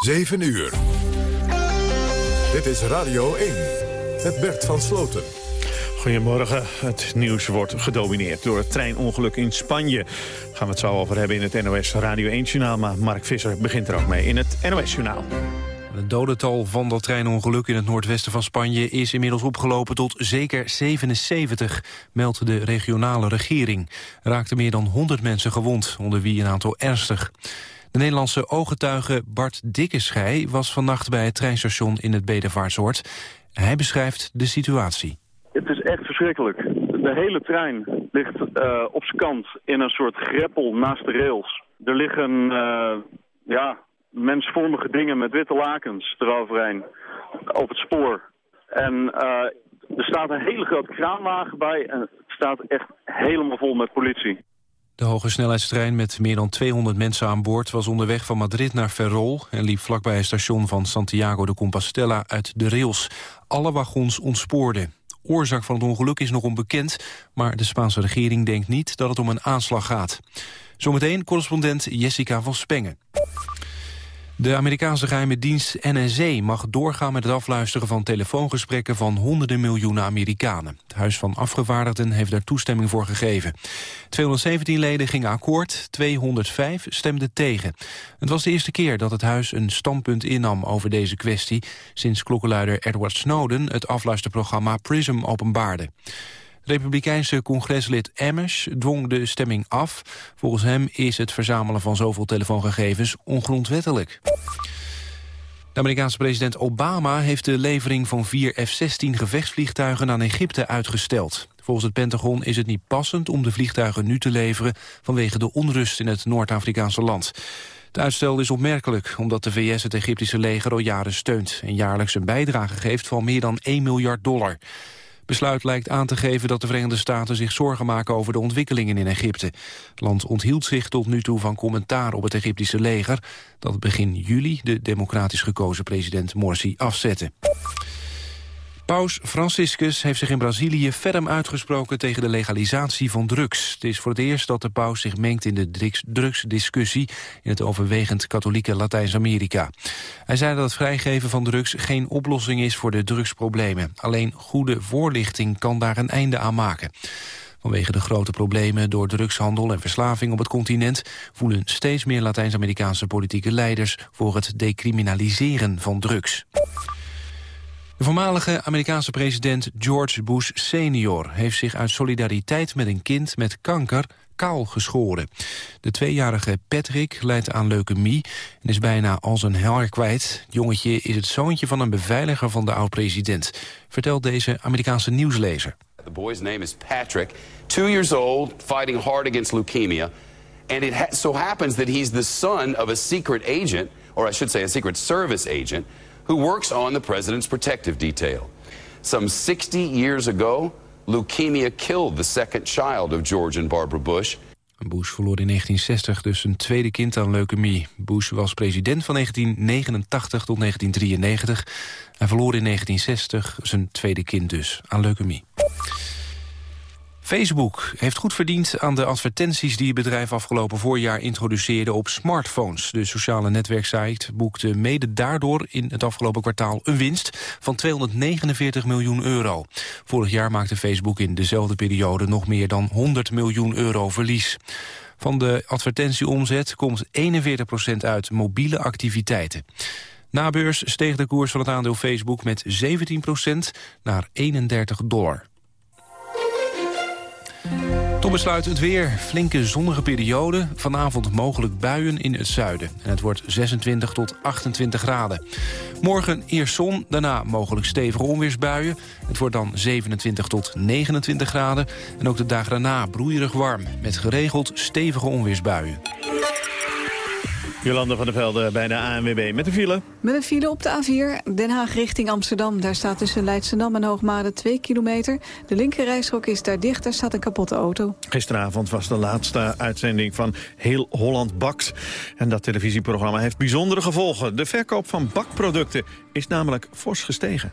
7 uur. Dit is Radio 1 met Bert van Sloten. Goedemorgen. Het nieuws wordt gedomineerd door het treinongeluk in Spanje. Daar gaan we het zo over hebben in het NOS Radio 1-journaal. Maar Mark Visser begint er ook mee in het NOS-journaal. Het dodental van dat treinongeluk in het noordwesten van Spanje... is inmiddels opgelopen tot zeker 77, meldt de regionale regering. Er raakten meer dan 100 mensen gewond, onder wie een aantal ernstig. De Nederlandse ooggetuige Bart Dikkeschij was vannacht bij het treinstation in het Bedevaartsoord. Hij beschrijft de situatie. Het is echt verschrikkelijk. De hele trein ligt uh, op zijn kant in een soort greppel naast de rails. Er liggen uh, ja, mensvormige dingen met witte lakens eroverheen op het spoor. En uh, er staat een hele grote kraanwagen bij en het staat echt helemaal vol met politie. De hoge snelheidstrein met meer dan 200 mensen aan boord... was onderweg van Madrid naar Ferrol... en liep vlakbij het station van Santiago de Compostela uit de rails. Alle wagons ontspoorden. Oorzaak van het ongeluk is nog onbekend... maar de Spaanse regering denkt niet dat het om een aanslag gaat. Zometeen correspondent Jessica van Spengen. De Amerikaanse geheime dienst NSA mag doorgaan met het afluisteren van telefoongesprekken van honderden miljoenen Amerikanen. Het Huis van Afgevaardigden heeft daar toestemming voor gegeven. 217 leden gingen akkoord, 205 stemden tegen. Het was de eerste keer dat het huis een standpunt innam over deze kwestie, sinds klokkenluider Edward Snowden het afluisterprogramma PRISM openbaarde. Republikeinse congreslid Emmers dwong de stemming af. Volgens hem is het verzamelen van zoveel telefoongegevens ongrondwettelijk. De Amerikaanse president Obama heeft de levering van vier F-16 gevechtsvliegtuigen aan Egypte uitgesteld. Volgens het Pentagon is het niet passend om de vliegtuigen nu te leveren vanwege de onrust in het Noord-Afrikaanse land. Het uitstel is opmerkelijk omdat de VS het Egyptische leger al jaren steunt en jaarlijks een bijdrage geeft van meer dan 1 miljard dollar besluit lijkt aan te geven dat de Verenigde Staten zich zorgen maken over de ontwikkelingen in Egypte. Het land onthield zich tot nu toe van commentaar op het Egyptische leger... dat begin juli de democratisch gekozen president Morsi afzette. Paus Franciscus heeft zich in Brazilië ferm uitgesproken tegen de legalisatie van drugs. Het is voor het eerst dat de paus zich mengt in de drugsdiscussie in het overwegend katholieke Latijns-Amerika. Hij zei dat het vrijgeven van drugs geen oplossing is voor de drugsproblemen. Alleen goede voorlichting kan daar een einde aan maken. Vanwege de grote problemen door drugshandel en verslaving op het continent... voelen steeds meer Latijns-Amerikaanse politieke leiders... voor het decriminaliseren van drugs. De voormalige Amerikaanse president George Bush senior... heeft zich uit solidariteit met een kind met kanker kaal geschoren. De tweejarige Patrick leidt aan leukemie en is bijna al zijn haar kwijt. Het jongetje is het zoontje van een beveiliger van de oud-president... vertelt deze Amerikaanse nieuwslezer. The boy's name is Patrick, two years old, fighting hard against leukemia. And it so happens that he's the son of a secret agent, or I should say a secret service agent who works on the president's protective detail. Some 60 years ago, leukemia killed the second child of George and Barbara Bush. Bush verloor in 1960 dus een tweede kind aan leukemie. Bush was president van 1989 tot 1993. Hij verloor in 1960 zijn tweede kind dus aan leukemie. Facebook heeft goed verdiend aan de advertenties die het bedrijf afgelopen voorjaar introduceerde op smartphones. De sociale netwerksite boekte mede daardoor in het afgelopen kwartaal een winst van 249 miljoen euro. Vorig jaar maakte Facebook in dezelfde periode nog meer dan 100 miljoen euro verlies. Van de advertentieomzet komt 41% uit mobiele activiteiten. Na beurs steeg de koers van het aandeel Facebook met 17% naar 31 dollar. Tot besluit het weer. Flinke zonnige periode. Vanavond mogelijk buien in het zuiden. En het wordt 26 tot 28 graden. Morgen eerst zon, daarna mogelijk stevige onweersbuien. Het wordt dan 27 tot 29 graden. En ook de dagen daarna broeierig warm. Met geregeld stevige onweersbuien. Jolanda van der Velde bij de ANWB met de file. Met een file op de A4 Den Haag richting Amsterdam. Daar staat tussen Leidschendam en Hoogmade 2 kilometer. De linkerrijstrook is daar dicht, daar staat een kapotte auto. Gisteravond was de laatste uitzending van Heel Holland Bakt. En dat televisieprogramma heeft bijzondere gevolgen. De verkoop van bakproducten is namelijk fors gestegen.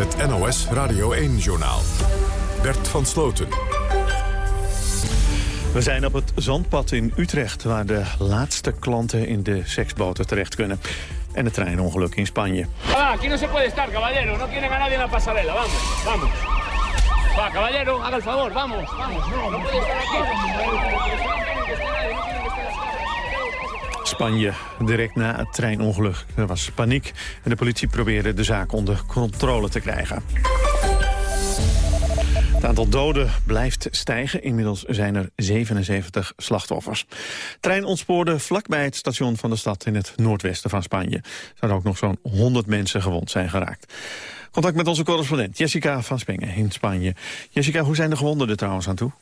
Het NOS Radio 1-journaal. Bert van Sloten. We zijn op het zandpad in Utrecht... waar de laatste klanten in de seksboten terecht kunnen. En het treinongeluk in Spanje. Ah, aquí no se puede estar, caballero. No quieren a nadie en la pasarela. Vamos, vamos. Va, caballero, haga el favor. Vamos, vamos. No, no puede estar aquí. Spanje, direct na het treinongeluk. Er was paniek en de politie probeerde de zaak onder controle te krijgen. Het aantal doden blijft stijgen. Inmiddels zijn er 77 slachtoffers. Trein ontspoorde vlakbij het station van de stad in het noordwesten van Spanje. Er zouden ook nog zo'n 100 mensen gewond zijn geraakt. Contact met onze correspondent Jessica van Spengen in Spanje. Jessica, hoe zijn de gewonden er trouwens aan toe?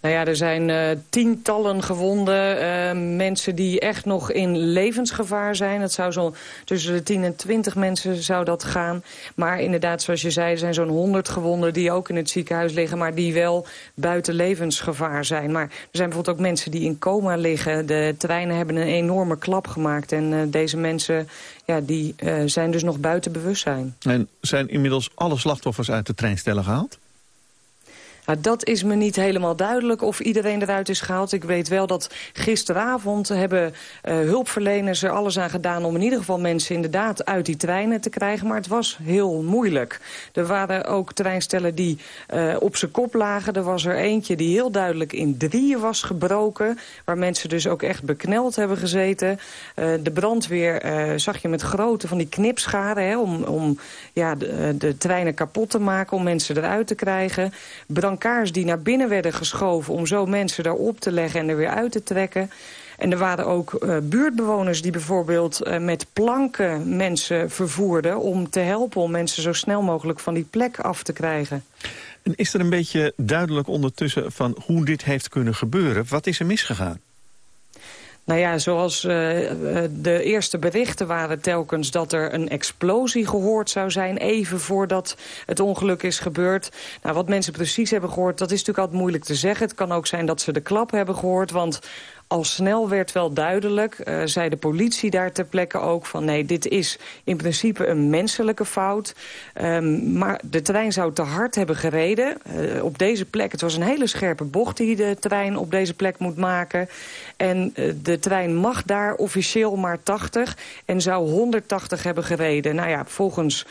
Nou ja, er zijn uh, tientallen gewonden. Uh, mensen die echt nog in levensgevaar zijn. Het zou zo tussen de 10 en 20 mensen zou dat gaan. Maar inderdaad, zoals je zei, er zijn zo'n 100 gewonden... die ook in het ziekenhuis liggen, maar die wel buiten levensgevaar zijn. Maar er zijn bijvoorbeeld ook mensen die in coma liggen. De treinen hebben een enorme klap gemaakt. En uh, deze mensen ja, die, zijn dus nog buiten bewustzijn. En zijn inmiddels alle slachtoffers uit de treinstellen gehaald? Nou, dat is me niet helemaal duidelijk of iedereen eruit is gehaald. Ik weet wel dat gisteravond hebben uh, hulpverleners er alles aan gedaan... om in ieder geval mensen inderdaad uit die treinen te krijgen. Maar het was heel moeilijk. Er waren ook treinstellen die uh, op zijn kop lagen. Er was er eentje die heel duidelijk in drieën was gebroken. Waar mensen dus ook echt bekneld hebben gezeten. Uh, de brandweer zag je met grote van die knipscharen... Hè, om, om ja, de, de, treinen kapot te maken, om mensen eruit te krijgen. Brand brancards die naar binnen werden geschoven... om zo mensen daarop te leggen en er weer uit te trekken. En er waren ook uh, buurtbewoners die bijvoorbeeld uh, met planken mensen vervoerden... om te helpen om mensen zo snel mogelijk van die plek af te krijgen. En is er een beetje duidelijk ondertussen van hoe dit heeft kunnen gebeuren? Wat is er misgegaan? Nou ja, zoals uh, de eerste berichten waren telkens dat er een explosie gehoord zou zijn... even voordat het ongeluk is gebeurd. Nou, wat mensen precies hebben gehoord, dat is natuurlijk altijd moeilijk te zeggen. Het kan ook zijn dat ze de klap hebben gehoord, want al snel werd wel duidelijk, uh, zei de politie daar ter plekke ook... van nee, dit is in principe een menselijke fout. Um, maar de trein zou te hard hebben gereden. Uh, op deze plek, het was een hele scherpe bocht die de trein op deze plek moet maken. En uh, de trein mag daar officieel maar 80 en zou 180 hebben gereden. Nou ja, volgens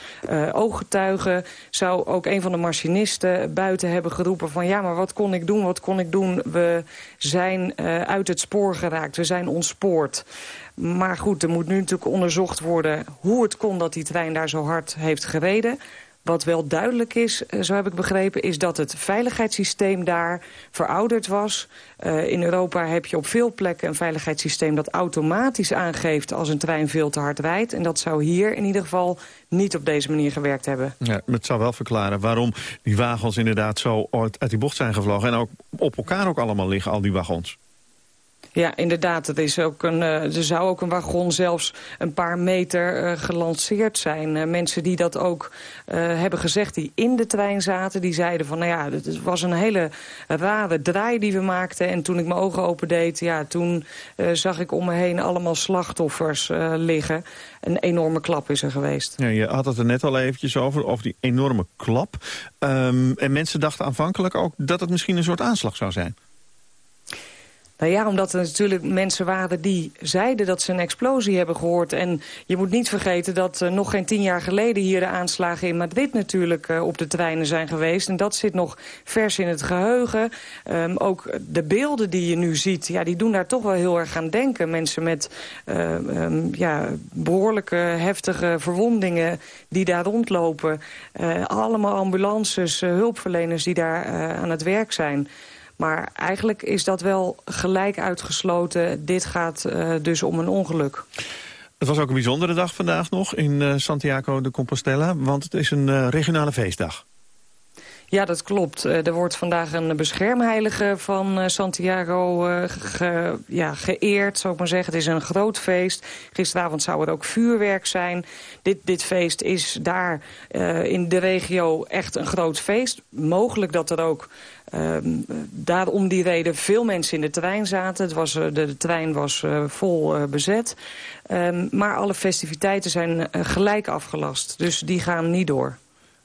ooggetuigen zou ook een van de machinisten buiten hebben geroepen... van ja, maar wat kon ik doen, wat kon ik doen? We zijn uit het spoor geraakt. We zijn ontspoord. Maar goed, er moet nu natuurlijk onderzocht worden hoe het kon dat die trein daar zo hard heeft gereden. Wat wel duidelijk is, zo heb ik begrepen, is dat het veiligheidssysteem daar verouderd was. Uh, in Europa heb je op veel plekken een veiligheidssysteem dat automatisch aangeeft als een trein veel te hard rijdt. En dat zou hier in ieder geval niet op deze manier gewerkt hebben. Ja, het zou wel verklaren waarom die wagens inderdaad zo uit die bocht zijn gevlogen. En ook op elkaar ook allemaal liggen, al die wagons. Ja, inderdaad. Het is ook een, uh, er zou ook een wagon zelfs een paar meter uh, gelanceerd zijn. Uh, mensen die dat ook hebben gezegd, die in de trein zaten... die zeiden van, nou ja, het was een hele rare draai die we maakten. En toen ik mijn ogen opendeed, ja, toen zag ik om me heen allemaal slachtoffers liggen. Een enorme klap is er geweest. Ja, je had het er net al eventjes over, over die enorme klap. Um, en mensen dachten aanvankelijk ook dat het misschien een soort aanslag zou zijn. Nou ja, omdat er natuurlijk mensen waren die zeiden dat ze een explosie hebben gehoord. En je moet niet vergeten dat uh, nog geen tien jaar geleden hier de aanslagen in Madrid natuurlijk uh, op de treinen zijn geweest. En dat zit nog vers in het geheugen. Um, ook de beelden die je nu ziet, ja, die doen daar toch wel heel erg aan denken. Mensen met uh, um, ja, behoorlijke heftige verwondingen die daar rondlopen. allemaal ambulances, hulpverleners die daar aan het werk zijn. Maar eigenlijk is dat wel gelijk uitgesloten. Dit gaat uh, dus om een ongeluk. Het was ook een bijzondere dag vandaag nog in uh, Santiago de Compostela, want het is een uh, regionale feestdag. Ja, dat klopt. Er wordt vandaag een beschermheilige van Santiago ge, ja, geëerd, zou ik maar zeggen. Het is een groot feest. Gisteravond zou er ook vuurwerk zijn. Dit, dit feest is daar uh, in de regio echt een groot feest. Mogelijk dat er ook Um, daarom die reden veel mensen in de trein zaten. Het was, de, de trein was uh, vol uh, bezet. Um, maar alle festiviteiten zijn gelijk afgelast. Dus die gaan niet door.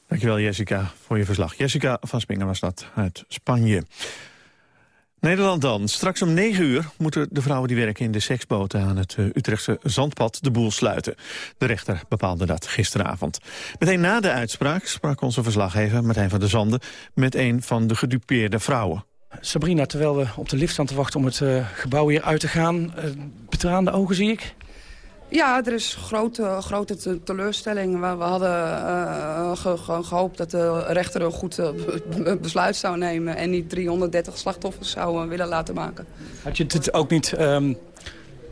Dankjewel Jessica voor je verslag. Jessica van Spingen was dat uit Spanje. Nederland dan. Straks om 9 uur moeten de vrouwen die werken in de seksboten aan het uh, Utrechtse Zandpad de boel sluiten. De rechter bepaalde dat gisteravond. Meteen na de uitspraak sprak onze verslaggever Martijn van der Zanden met een van de gedupeerde vrouwen. Sabrina, terwijl we op de lift staan te wachten om het uh, gebouw hier uit te gaan, uh, betraande ogen zie ik. Ja, er is grote, grote teleurstelling. We, we hadden uh, ge, ge, gehoopt dat de rechter een goed uh, besluit zou nemen... en niet 330 slachtoffers zou uh, willen laten maken. Had je dit ook niet, um,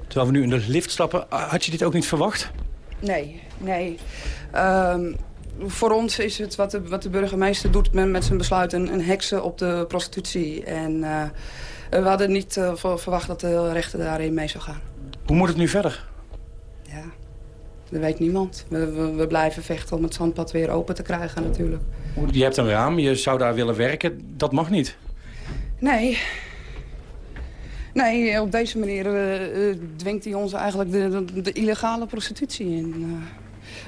terwijl we nu in de lift stappen... had je dit ook niet verwacht? Nee, nee. Um, voor ons is het wat de, wat de burgemeester doet met, met zijn besluit... een, een heksen op de prostitutie. En we hadden niet verwacht dat de rechter daarin mee zou gaan. Hoe moet het nu verder? Dat weet niemand. We, we, we, blijven vechten om het zandpad weer open te krijgen natuurlijk. Je hebt een raam, je zou daar willen werken. Dat mag niet. Nee. Nee, op deze manier uh, dwingt hij ons eigenlijk de, de, de illegale prostitutie in. Uh,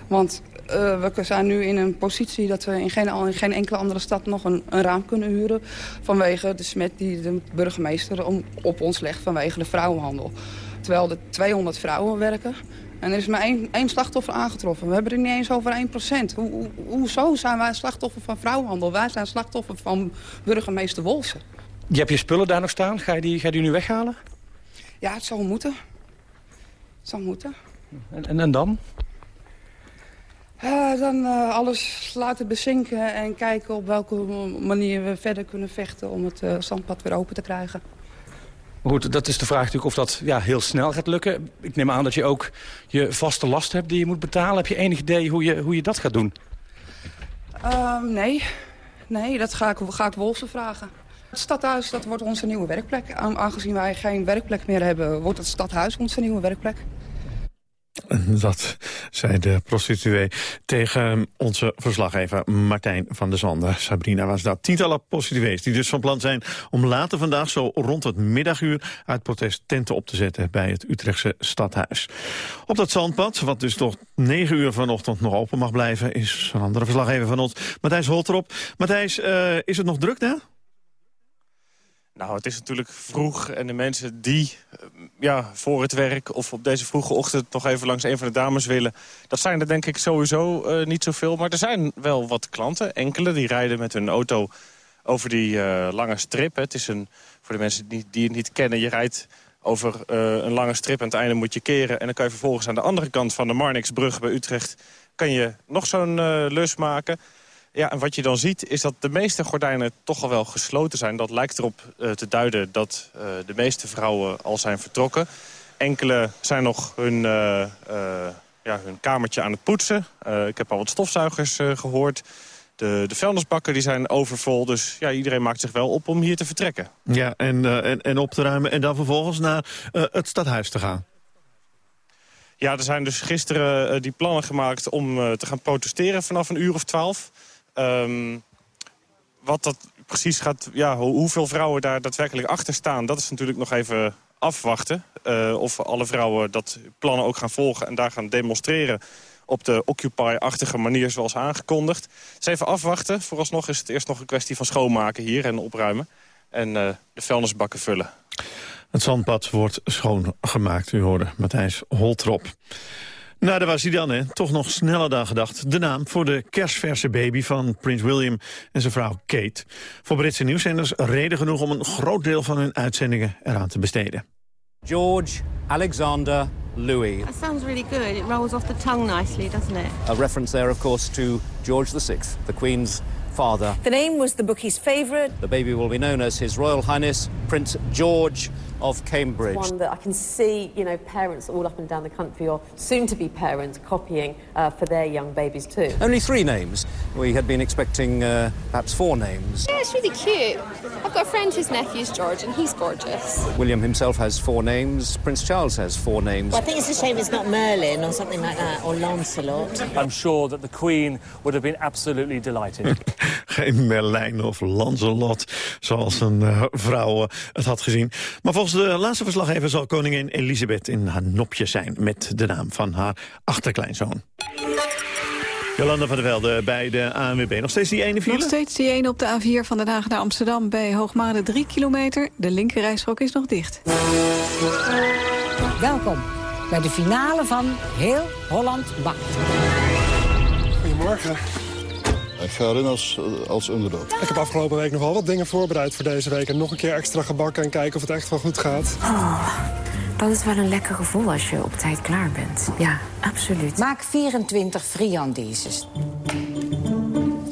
want uh, we zijn nu in een positie dat we in geen, in geen enkele andere stad nog een, een raam kunnen huren. Vanwege de smet die de burgemeester om, op ons legt vanwege de vrouwenhandel. Terwijl er 200 vrouwen werken. En er is maar één, één slachtoffer aangetroffen. We hebben er niet eens over 1%. Hoe, hoe, hoezo zijn wij slachtoffer van vrouwenhandel? Wij zijn slachtoffer van burgemeester Wolsen. Je hebt je spullen daar nog staan. Ga je die, ga je die nu weghalen? Ja, het zou moeten. Het zou moeten. En, en, en dan? Uh, dan uh, alles laten bezinken en kijken op welke manier we verder kunnen vechten... om het uh, zandpad weer open te krijgen. Goed, dat is de vraag natuurlijk of dat ja, heel snel gaat lukken. Ik neem aan dat je ook je vaste last hebt die je moet betalen. Heb je enig idee hoe je, hoe je dat gaat doen? Um, nee. Nee, dat ga ik, ga ik Wolfsen vragen. Het stadhuis dat wordt onze nieuwe werkplek. Aangezien wij geen werkplek meer hebben, wordt het stadhuis onze nieuwe werkplek. Dat zei de prostituee tegen onze verslaggever Martijn van der Zanden. Sabrina was dat. Tientallen prostituees die dus van plan zijn om later vandaag zo rond het middaguur uit protest tenten op te zetten bij het Utrechtse stadhuis. Op dat zandpad, wat dus tot negen uur vanochtend nog open mag blijven, is een andere verslaggever van ons, Matthijs Holterop. Matthijs, uh, is het nog druk daar? Nou, het is natuurlijk vroeg en de mensen die ja, voor het werk... of op deze vroege ochtend nog even langs een van de dames willen... dat zijn er denk ik sowieso uh, niet zoveel. Maar er zijn wel wat klanten, enkele, die rijden met hun auto over die uh, lange strip. Het is een, voor de mensen die, die het niet kennen, je rijdt over een lange strip... en aan het einde moet je keren en dan kan je vervolgens aan de andere kant van de Marnixbrug bij Utrecht... kan je nog zo'n lus maken... Ja, en wat je dan ziet is dat de meeste gordijnen toch al wel gesloten zijn. Dat lijkt erop uh, te duiden dat uh, de meeste vrouwen al zijn vertrokken. Enkele zijn nog hun, uh, ja, hun kamertje aan het poetsen. ik heb al wat stofzuigers gehoord. de, de vuilnisbakken die zijn overvol. Dus ja, iedereen maakt zich wel op om hier te vertrekken. Ja, en, eh, en, en op te ruimen en dan vervolgens naar eh, het stadhuis te gaan. Ja, er zijn dus gisteren eh, die plannen gemaakt om eh, te gaan protesteren vanaf een uur of twaalf. Ehm, wat dat precies gaat, ja, hoe- hoeveel vrouwen daar daadwerkelijk achter staan... dat is natuurlijk nog even afwachten. Eh, of alle vrouwen dat plannen ook gaan volgen en daar gaan demonstreren... op de Occupy-achtige manier zoals aangekondigd. Dus even afwachten. Vooralsnog is het eerst nog een kwestie van schoonmaken hier en opruimen. En eh, de vuilnisbakken vullen. Het zandpad wordt schoongemaakt, u hoorde Matthijs Holtrop. Nou, daar was hij dan, hè. Toch nog sneller dan gedacht. De naam voor de kerstverse baby van prins William en zijn vrouw Kate. Voor Britse nieuwszenders reden genoeg om een groot deel van hun uitzendingen eraan te besteden. George Alexander Louis. That sounds really good. It rolls off the tongue nicely, doesn't it? A reference there, of course, to George VI, the Queen's father. The name was the bookie's favourite. The baby will be known as His Royal Highness Prince George of Cambridge. One that I can see, you know, parents all up and down the country or soon-to-be parents copying uh, for their young babies too. Only three names. We had been expecting uh, perhaps four names. Yeah, it's really cute. I've got a friend whose nephew's George, and he's gorgeous. William himself has four names. Prince Charles has four names. Well, I think it's a shame it's not Merlin or something like that, or Lancelot. I'm sure that the Queen would have been absolutely delighted. Geen Merlijn of Lancelot, zoals een eh, vrouw eh, het had gezien. Maar volgens de laatste verslaggever zal koningin Elisabeth in haar nopje zijn... met de naam van haar achterkleinzoon. Jolanda van der Velde bij de ANWB. Nog steeds die ene file? Nog steeds die ene op de A4 van Den Haag naar Amsterdam bij Hoogmade 3 kilometer. De linkerrijstrook is nog dicht. Welkom bij de finale van Heel Holland Bakt. Goedemorgen. Ik ga erin als, als underdog. Ik heb afgelopen week nogal wat dingen voorbereid voor deze week. En nog een keer extra gebakken en kijken of het echt wel goed gaat. Dat is wel een lekker gevoel als je op tijd klaar bent. Ja, absoluut. Maak 24 friandises.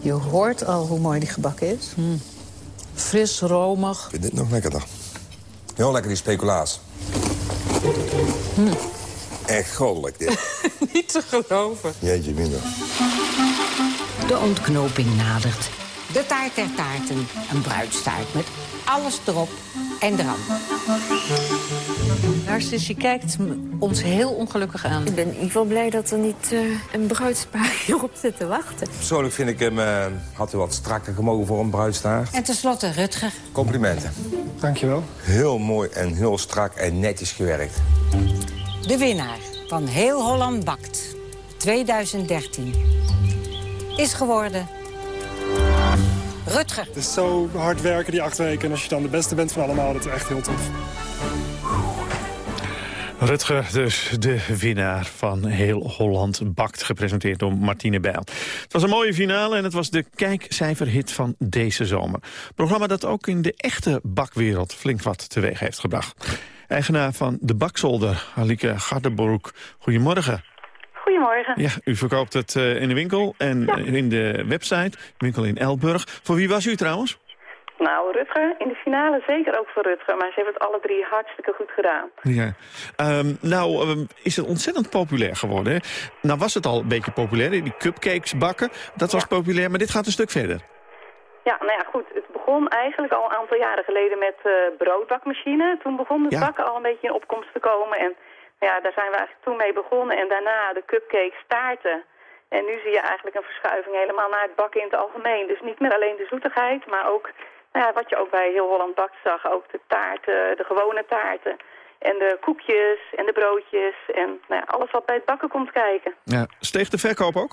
Je hoort al hoe mooi die gebakken is. Fris, romig. Ik vind dit nog lekkerder. Heel lekker die speculaas. Echt goddelijk dit. Niet te geloven. Jeetje minder. De ontknoping nadert. De taart der taarten. Een bruidstaart met alles erop en eraan. Narcis, je kijkt ons heel ongelukkig aan. Ik ben in ieder geval blij dat er niet eh, een bruidspaar hierop zit te wachten. Persoonlijk vind ik hem... eh, had u wat strakker gemogen voor een bruidstaart. En tenslotte Rutger. Complimenten. Dankjewel. Heel mooi en heel strak en netjes gewerkt. De winnaar van Heel Holland Bakt 2013 is geworden Rutger. Het is zo hard werken die acht weken. En als je dan de beste bent van allemaal, dat is echt heel tof. Rutger, dus de winnaar van Heel Holland Bakt, gepresenteerd door Martine Bijl. Het was een mooie finale en het was de kijkcijferhit van deze zomer. Programma dat ook in de echte bakwereld flink wat teweeg heeft gebracht. Eigenaar van De Bakzolder, Alike Gardenbroek. Goedemorgen. Goedemorgen. Ja, u verkoopt het eh, in de winkel en eh, in de website, winkel in Elburg. Voor wie was u trouwens? Nou, Rutger, in de finale zeker ook voor Rutger. Maar ze hebben het alle drie hartstikke goed gedaan. Ja. Ehm, nou, ehm, is het ontzettend populair geworden. Hè? Nou was het al een beetje populair, die cupcakes bakken. Dat was populair, maar dit gaat een stuk verder. Ja, nou ja, goed. Het begon eigenlijk al een aantal jaren geleden met eh broodbakmachine. Toen begon het Ja. bakken al een beetje in opkomst te komen. En ja, daar zijn we eigenlijk toen mee begonnen. En daarna de cupcakes, taarten. En nu zie je eigenlijk een verschuiving helemaal naar het bakken in het algemeen. Dus niet meer alleen de zoetigheid, maar ook nou ja, wat je ook bij Heel Holland Bakt zag. Ook de taarten, de gewone taarten. En de koekjes en de broodjes. En nou ja, alles wat bij het bakken komt kijken. Ja. Steeg de verkoop ook?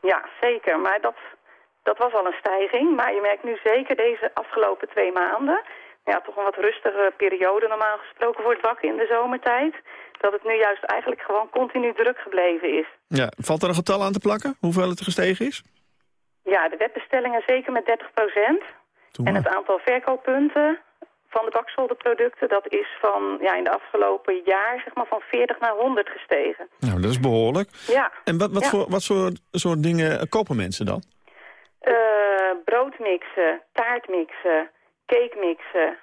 Ja, zeker. Maar dat, dat was al een stijging. Maar je merkt nu zeker deze afgelopen twee maanden... Ja, toch een wat rustige periode normaal gesproken voor het bakken in de zomertijd. Dat het nu juist eigenlijk gewoon continu druk gebleven is. Ja. Valt er een getal aan te plakken? Hoeveel het gestegen is? Ja, de webbestellingen zeker met 30 procent. En het aantal verkooppunten van de bakzolderproducten... dat is van ja, in de afgelopen jaar zeg maar, van 40 naar 100 gestegen. Nou, dat is behoorlijk. Ja. En wat, wat, Ja. voor, wat soort, soort dingen kopen mensen dan? Eh, broodmixen, taartmixen, cake mixen.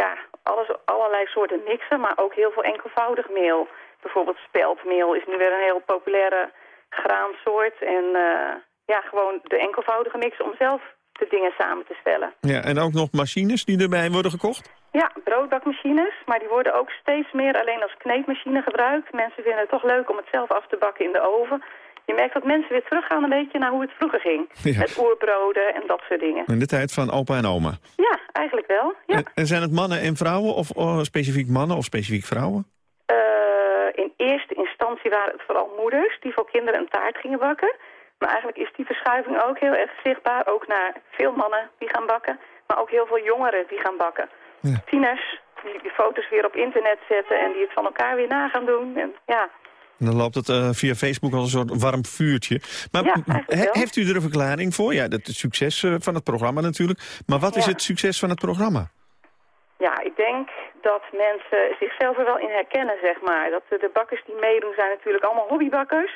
Ja, alles, allerlei soorten mixen, maar ook heel veel enkelvoudig meel. Bijvoorbeeld speldmeel is nu weer een heel populaire graansoort. En eh, ja, gewoon de enkelvoudige mix om zelf de dingen samen te stellen. Ja, en ook nog machines die erbij worden gekocht? Ja, broodbakmachines, maar die worden ook steeds meer alleen als kneedmachine gebruikt. Mensen vinden het toch leuk om het zelf af te bakken in de oven. Je merkt dat mensen weer teruggaan een beetje naar hoe het vroeger ging. Met oerbroden en dat soort dingen. In de tijd van opa en oma? Ja, eigenlijk wel. Ja. En, zijn het mannen en vrouwen of specifiek mannen of specifiek vrouwen? Uh, in eerste instantie waren het vooral moeders die voor kinderen een taart gingen bakken. Maar eigenlijk is die verschuiving ook heel erg zichtbaar. Ook naar veel mannen die gaan bakken, maar ook heel veel jongeren die gaan bakken. Ja. Tieners die die foto's weer op internet zetten en die het van elkaar weer na gaan doen. En, ja. En dan loopt het uh, via Facebook als een soort warm vuurtje. Maar ja, heeft u er een verklaring voor? Ja, het succes uh, van het programma natuurlijk. Maar wat is het succes van het programma? Ja, ik denk dat mensen zichzelf er wel in herkennen, zeg maar. Dat de bakkers die meedoen zijn natuurlijk allemaal hobbybakkers.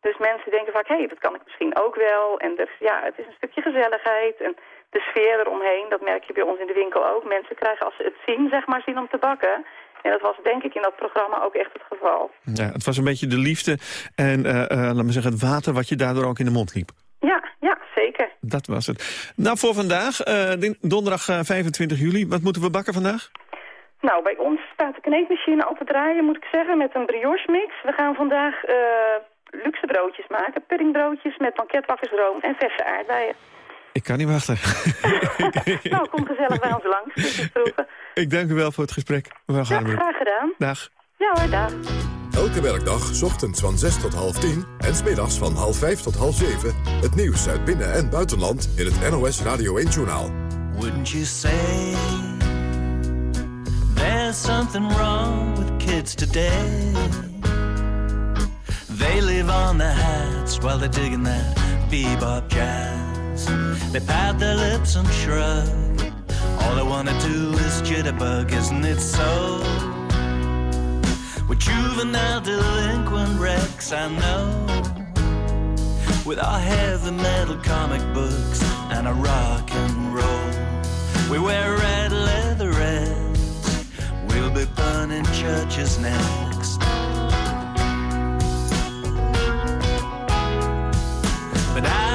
Dus mensen denken vaak, hé, hey, dat kan ik misschien ook wel. En dus, ja, het is een stukje gezelligheid. En de sfeer eromheen, dat merk je bij ons in de winkel ook. Mensen krijgen als ze het zien, zeg maar, zien om te bakken. En dat was denk ik in dat programma ook echt het geval. Ja, het was een beetje de liefde en, uh, uh, laat me zeggen, het water wat je daardoor ook in de mond liep. Ja, ja, zeker. Dat was het. Nou, voor vandaag, uh, donderdag 25 juli, wat moeten we bakken vandaag? Nou, bij ons staat de kneedmachine al te draaien, moet ik zeggen, met een brioche mix. We gaan vandaag luxe broodjes maken. Puddingbroodjes met banketbakkersroom en verse aardbeien. Ik kan niet wachten. nou, kom gezellig bij ons langs. Ik dank u wel voor het gesprek. We gaan ja, graag gedaan. Dag. Ja hoor, dag. Elke werkdag, ochtends van 6 tot half 10 en smiddags van half 5 tot half 7... het nieuws uit binnen- en buitenland in het NOS Radio 1-journaal. Wouldn't you say There's something wrong with kids today They live on their hats while they're digging that bebop jazz. They pat their lips and shrug. All they wanna do is jitterbug, isn't it so? We're juvenile delinquent wrecks, I know. With our heavy metal comic books and our rock and roll. We wear red leatherettes. We'll be burning churches next. But I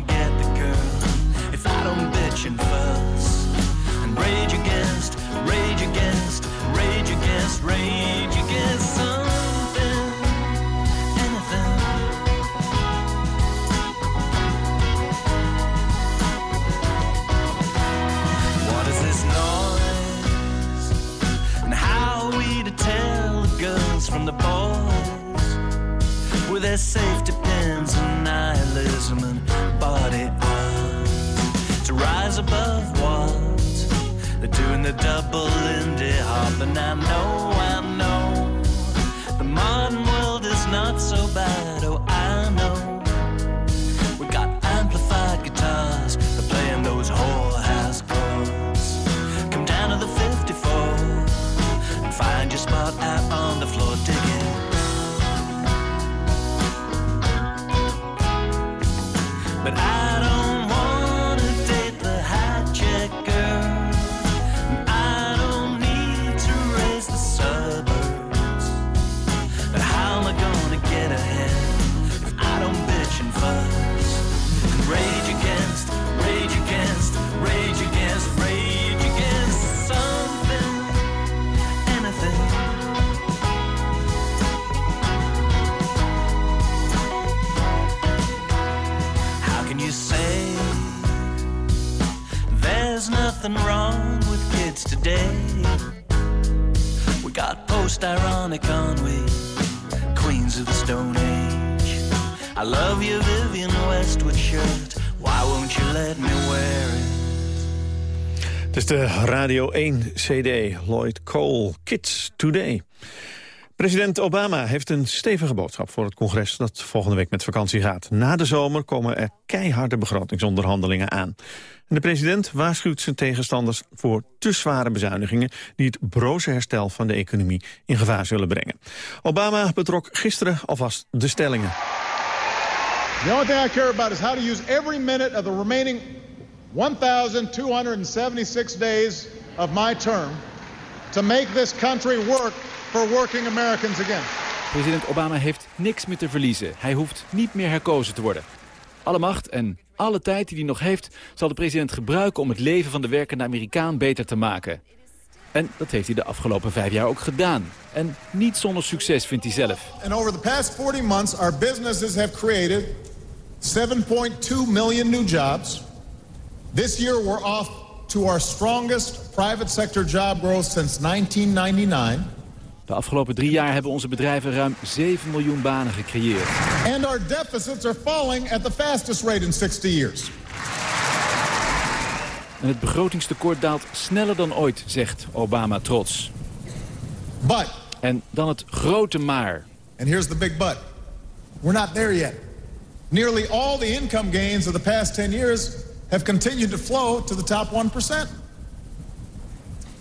gonna get the girl if I don't bitch and fuss? And rage against, rage against, rage against, rage against something, anything. What is this noise? And how are we to tell the girls from the boys? With their safety pins and nihilism and body art. To rise above what? They're doing the double indie hop, and I know, I know. The modern world is not so bad, today? We got post ironic, aren't we? Queens of the Stone Age. I love your Vivian Westwood shirt. Why won't you let me wear it? Het is de Radio 1 CD, Lloyd Cole, Kids Today. President Obama heeft een stevige boodschap voor het congres dat volgende week met vakantie gaat. Na de zomer komen er keiharde begrotingsonderhandelingen aan. En de president waarschuwt zijn tegenstanders voor te zware bezuinigingen... die het broze herstel van de economie in gevaar zullen brengen. Obama betrok gisteren alvast de stellingen. The only thing I care about is how to use every minute of the remaining 1,276 days of my term to make this country work for working Americans again. President Obama heeft niks meer te verliezen. Hij hoeft niet meer herkozen te worden. Alle macht en alle tijd die hij nog heeft... zal de president gebruiken om het leven van de werkende Amerikaan beter te maken. En dat heeft hij de afgelopen vijf jaar ook gedaan. En niet zonder succes, vindt hij zelf. And over the past 40 months, our businesses have created 7.2 million new jobs. This year we're off to our strongest private sector job growth since 1999. De afgelopen drie jaar hebben onze bedrijven ruim 7 miljoen banen gecreëerd. And our deficits are falling at the fastest rate in 60 years. En het begrotingstekort daalt sneller dan ooit, zegt Obama trots. But, en dan het grote maar. And here's the big but. We're not there yet. Nearly all the income gains of the past 10 years have continued to flow to the top 1%.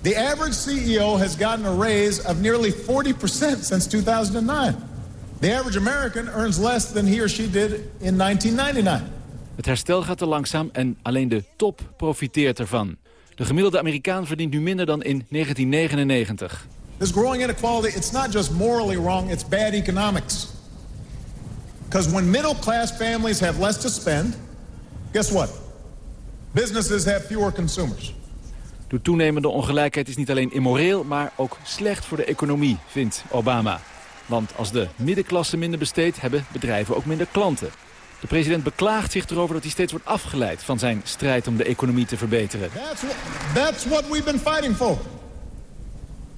The average CEO has gotten a raise of nearly 40% since 2009. The average American earns less than he or she did in 1999. Het herstel gaat te langzaam en alleen de top profiteert ervan. De gemiddelde Amerikaan verdient nu minder dan in 1999. This growing inequality, it's not just morally wrong, it's bad economics. Because when middle class families have less to spend, guess what? Businesses have fewer consumers. De toenemende ongelijkheid is niet alleen immoreel, maar ook slecht voor de economie, vindt Obama. Want als de middenklasse minder besteedt, hebben bedrijven ook minder klanten. De president beklaagt zich erover dat hij steeds wordt afgeleid van zijn strijd om de economie te verbeteren. That's what, that's what we've been fighting for.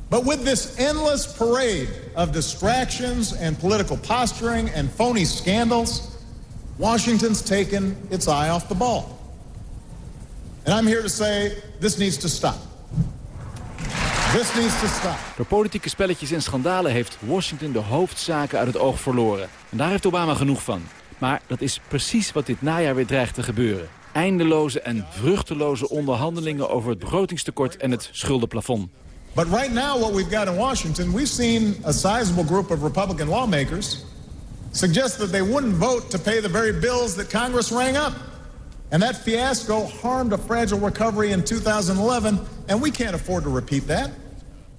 But with this endless parade of distractions and political posturing and phony scandals, Washington's taken its eye off the ball. And I'm here to say this needs to stop. This needs to stop. Door politieke spelletjes en schandalen heeft Washington de hoofdzaken uit het oog verloren. En daar heeft Obama genoeg van. Maar dat is precies wat dit najaar weer dreigt te gebeuren. Eindeloze en vruchteloze onderhandelingen over het begrotingstekort en het schuldenplafond. But right now what we've got in Washington, we've seen a sizable group of Republican lawmakers suggest that they wouldn't vote to pay the very bills that Congress rang up. And that fiasco harmed a fragile recovery in 2011, and we can't afford to repeat that.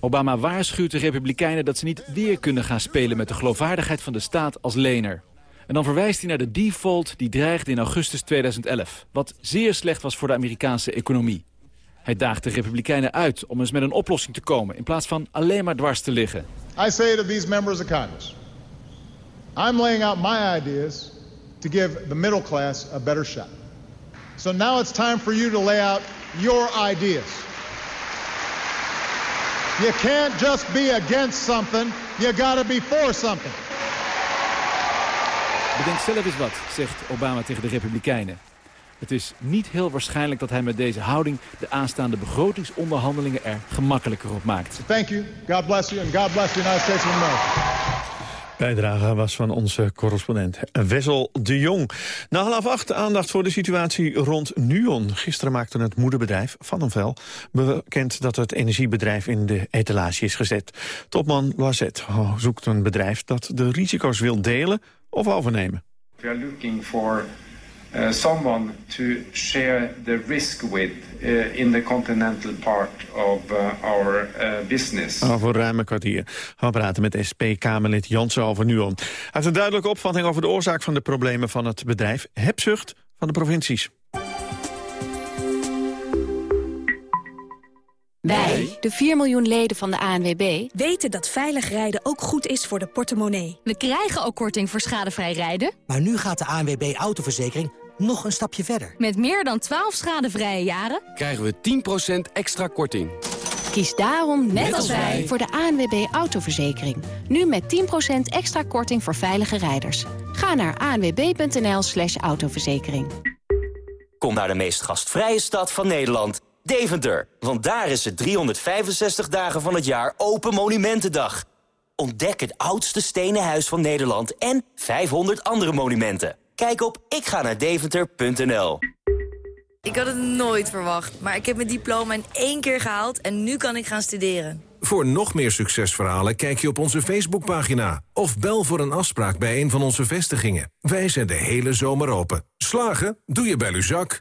Obama waarschuwt de Republikeinen dat ze niet weer kunnen gaan spelen met de geloofwaardigheid van de staat als lener. En dan verwijst hij naar de default die dreigde in augustus 2011. Wat zeer slecht was voor de Amerikaanse economie. Hij daagt de Republikeinen uit om eens met een oplossing te komen... in plaats van alleen maar dwars te liggen. I say to these members of Congress... I'm laying out my ideas to give the middle class a better shot. So now it's time for you to lay out your ideas. You can't just be against something, you gotta be for something. Bedenk zelf eens wat, zegt Obama tegen de Republikeinen. Het is niet heel waarschijnlijk dat hij met deze houding... de aanstaande begrotingsonderhandelingen er gemakkelijker op maakt. Thank you. God bless you and God bless the United States of America. Bijdrage was van onze correspondent Wessel de Jong. Na half acht aandacht voor de situatie rond Nuon. Gisteren maakte het moederbedrijf Van een bekend dat het energiebedrijf in de etalage is gezet. Topman Loiset zoekt een bedrijf dat de risico's wil delen of overnemen. We are looking for uh, someone to share the risk with uh, in the continental part of uh, our uh, business. Over ruim een kwartier gaan we praten met SP-Kamerlid Jansen over Nuon. Hij heeft een duidelijke opvatting over de oorzaak van de problemen van het bedrijf hebzucht van de provincies. Wij, de 4 miljoen leden van de ANWB, weten dat veilig rijden ook goed is voor de portemonnee. We krijgen ook korting voor schadevrij rijden. Maar nu gaat de ANWB Autoverzekering nog een stapje verder. Met meer dan 12 schadevrije jaren krijgen we 10% extra korting. Kies daarom, net, als wij, voor de ANWB Autoverzekering. Nu met 10% extra korting voor veilige rijders. Ga naar anwb.nl slash autoverzekering. Kom naar de meest gastvrije stad van Nederland, Deventer. Want daar is het 365 dagen van het jaar Open Monumentendag. Ontdek het oudste stenen huis van Nederland en 500 andere monumenten. Kijk op ikga Ik had het nooit verwacht, maar ik heb mijn diploma in één keer gehaald... en nu kan ik gaan studeren. Voor nog meer succesverhalen kijk je op onze Facebookpagina... of bel voor een afspraak bij een van onze vestigingen. Wij zijn de hele zomer open. Slagen? Doe je bij Luzak.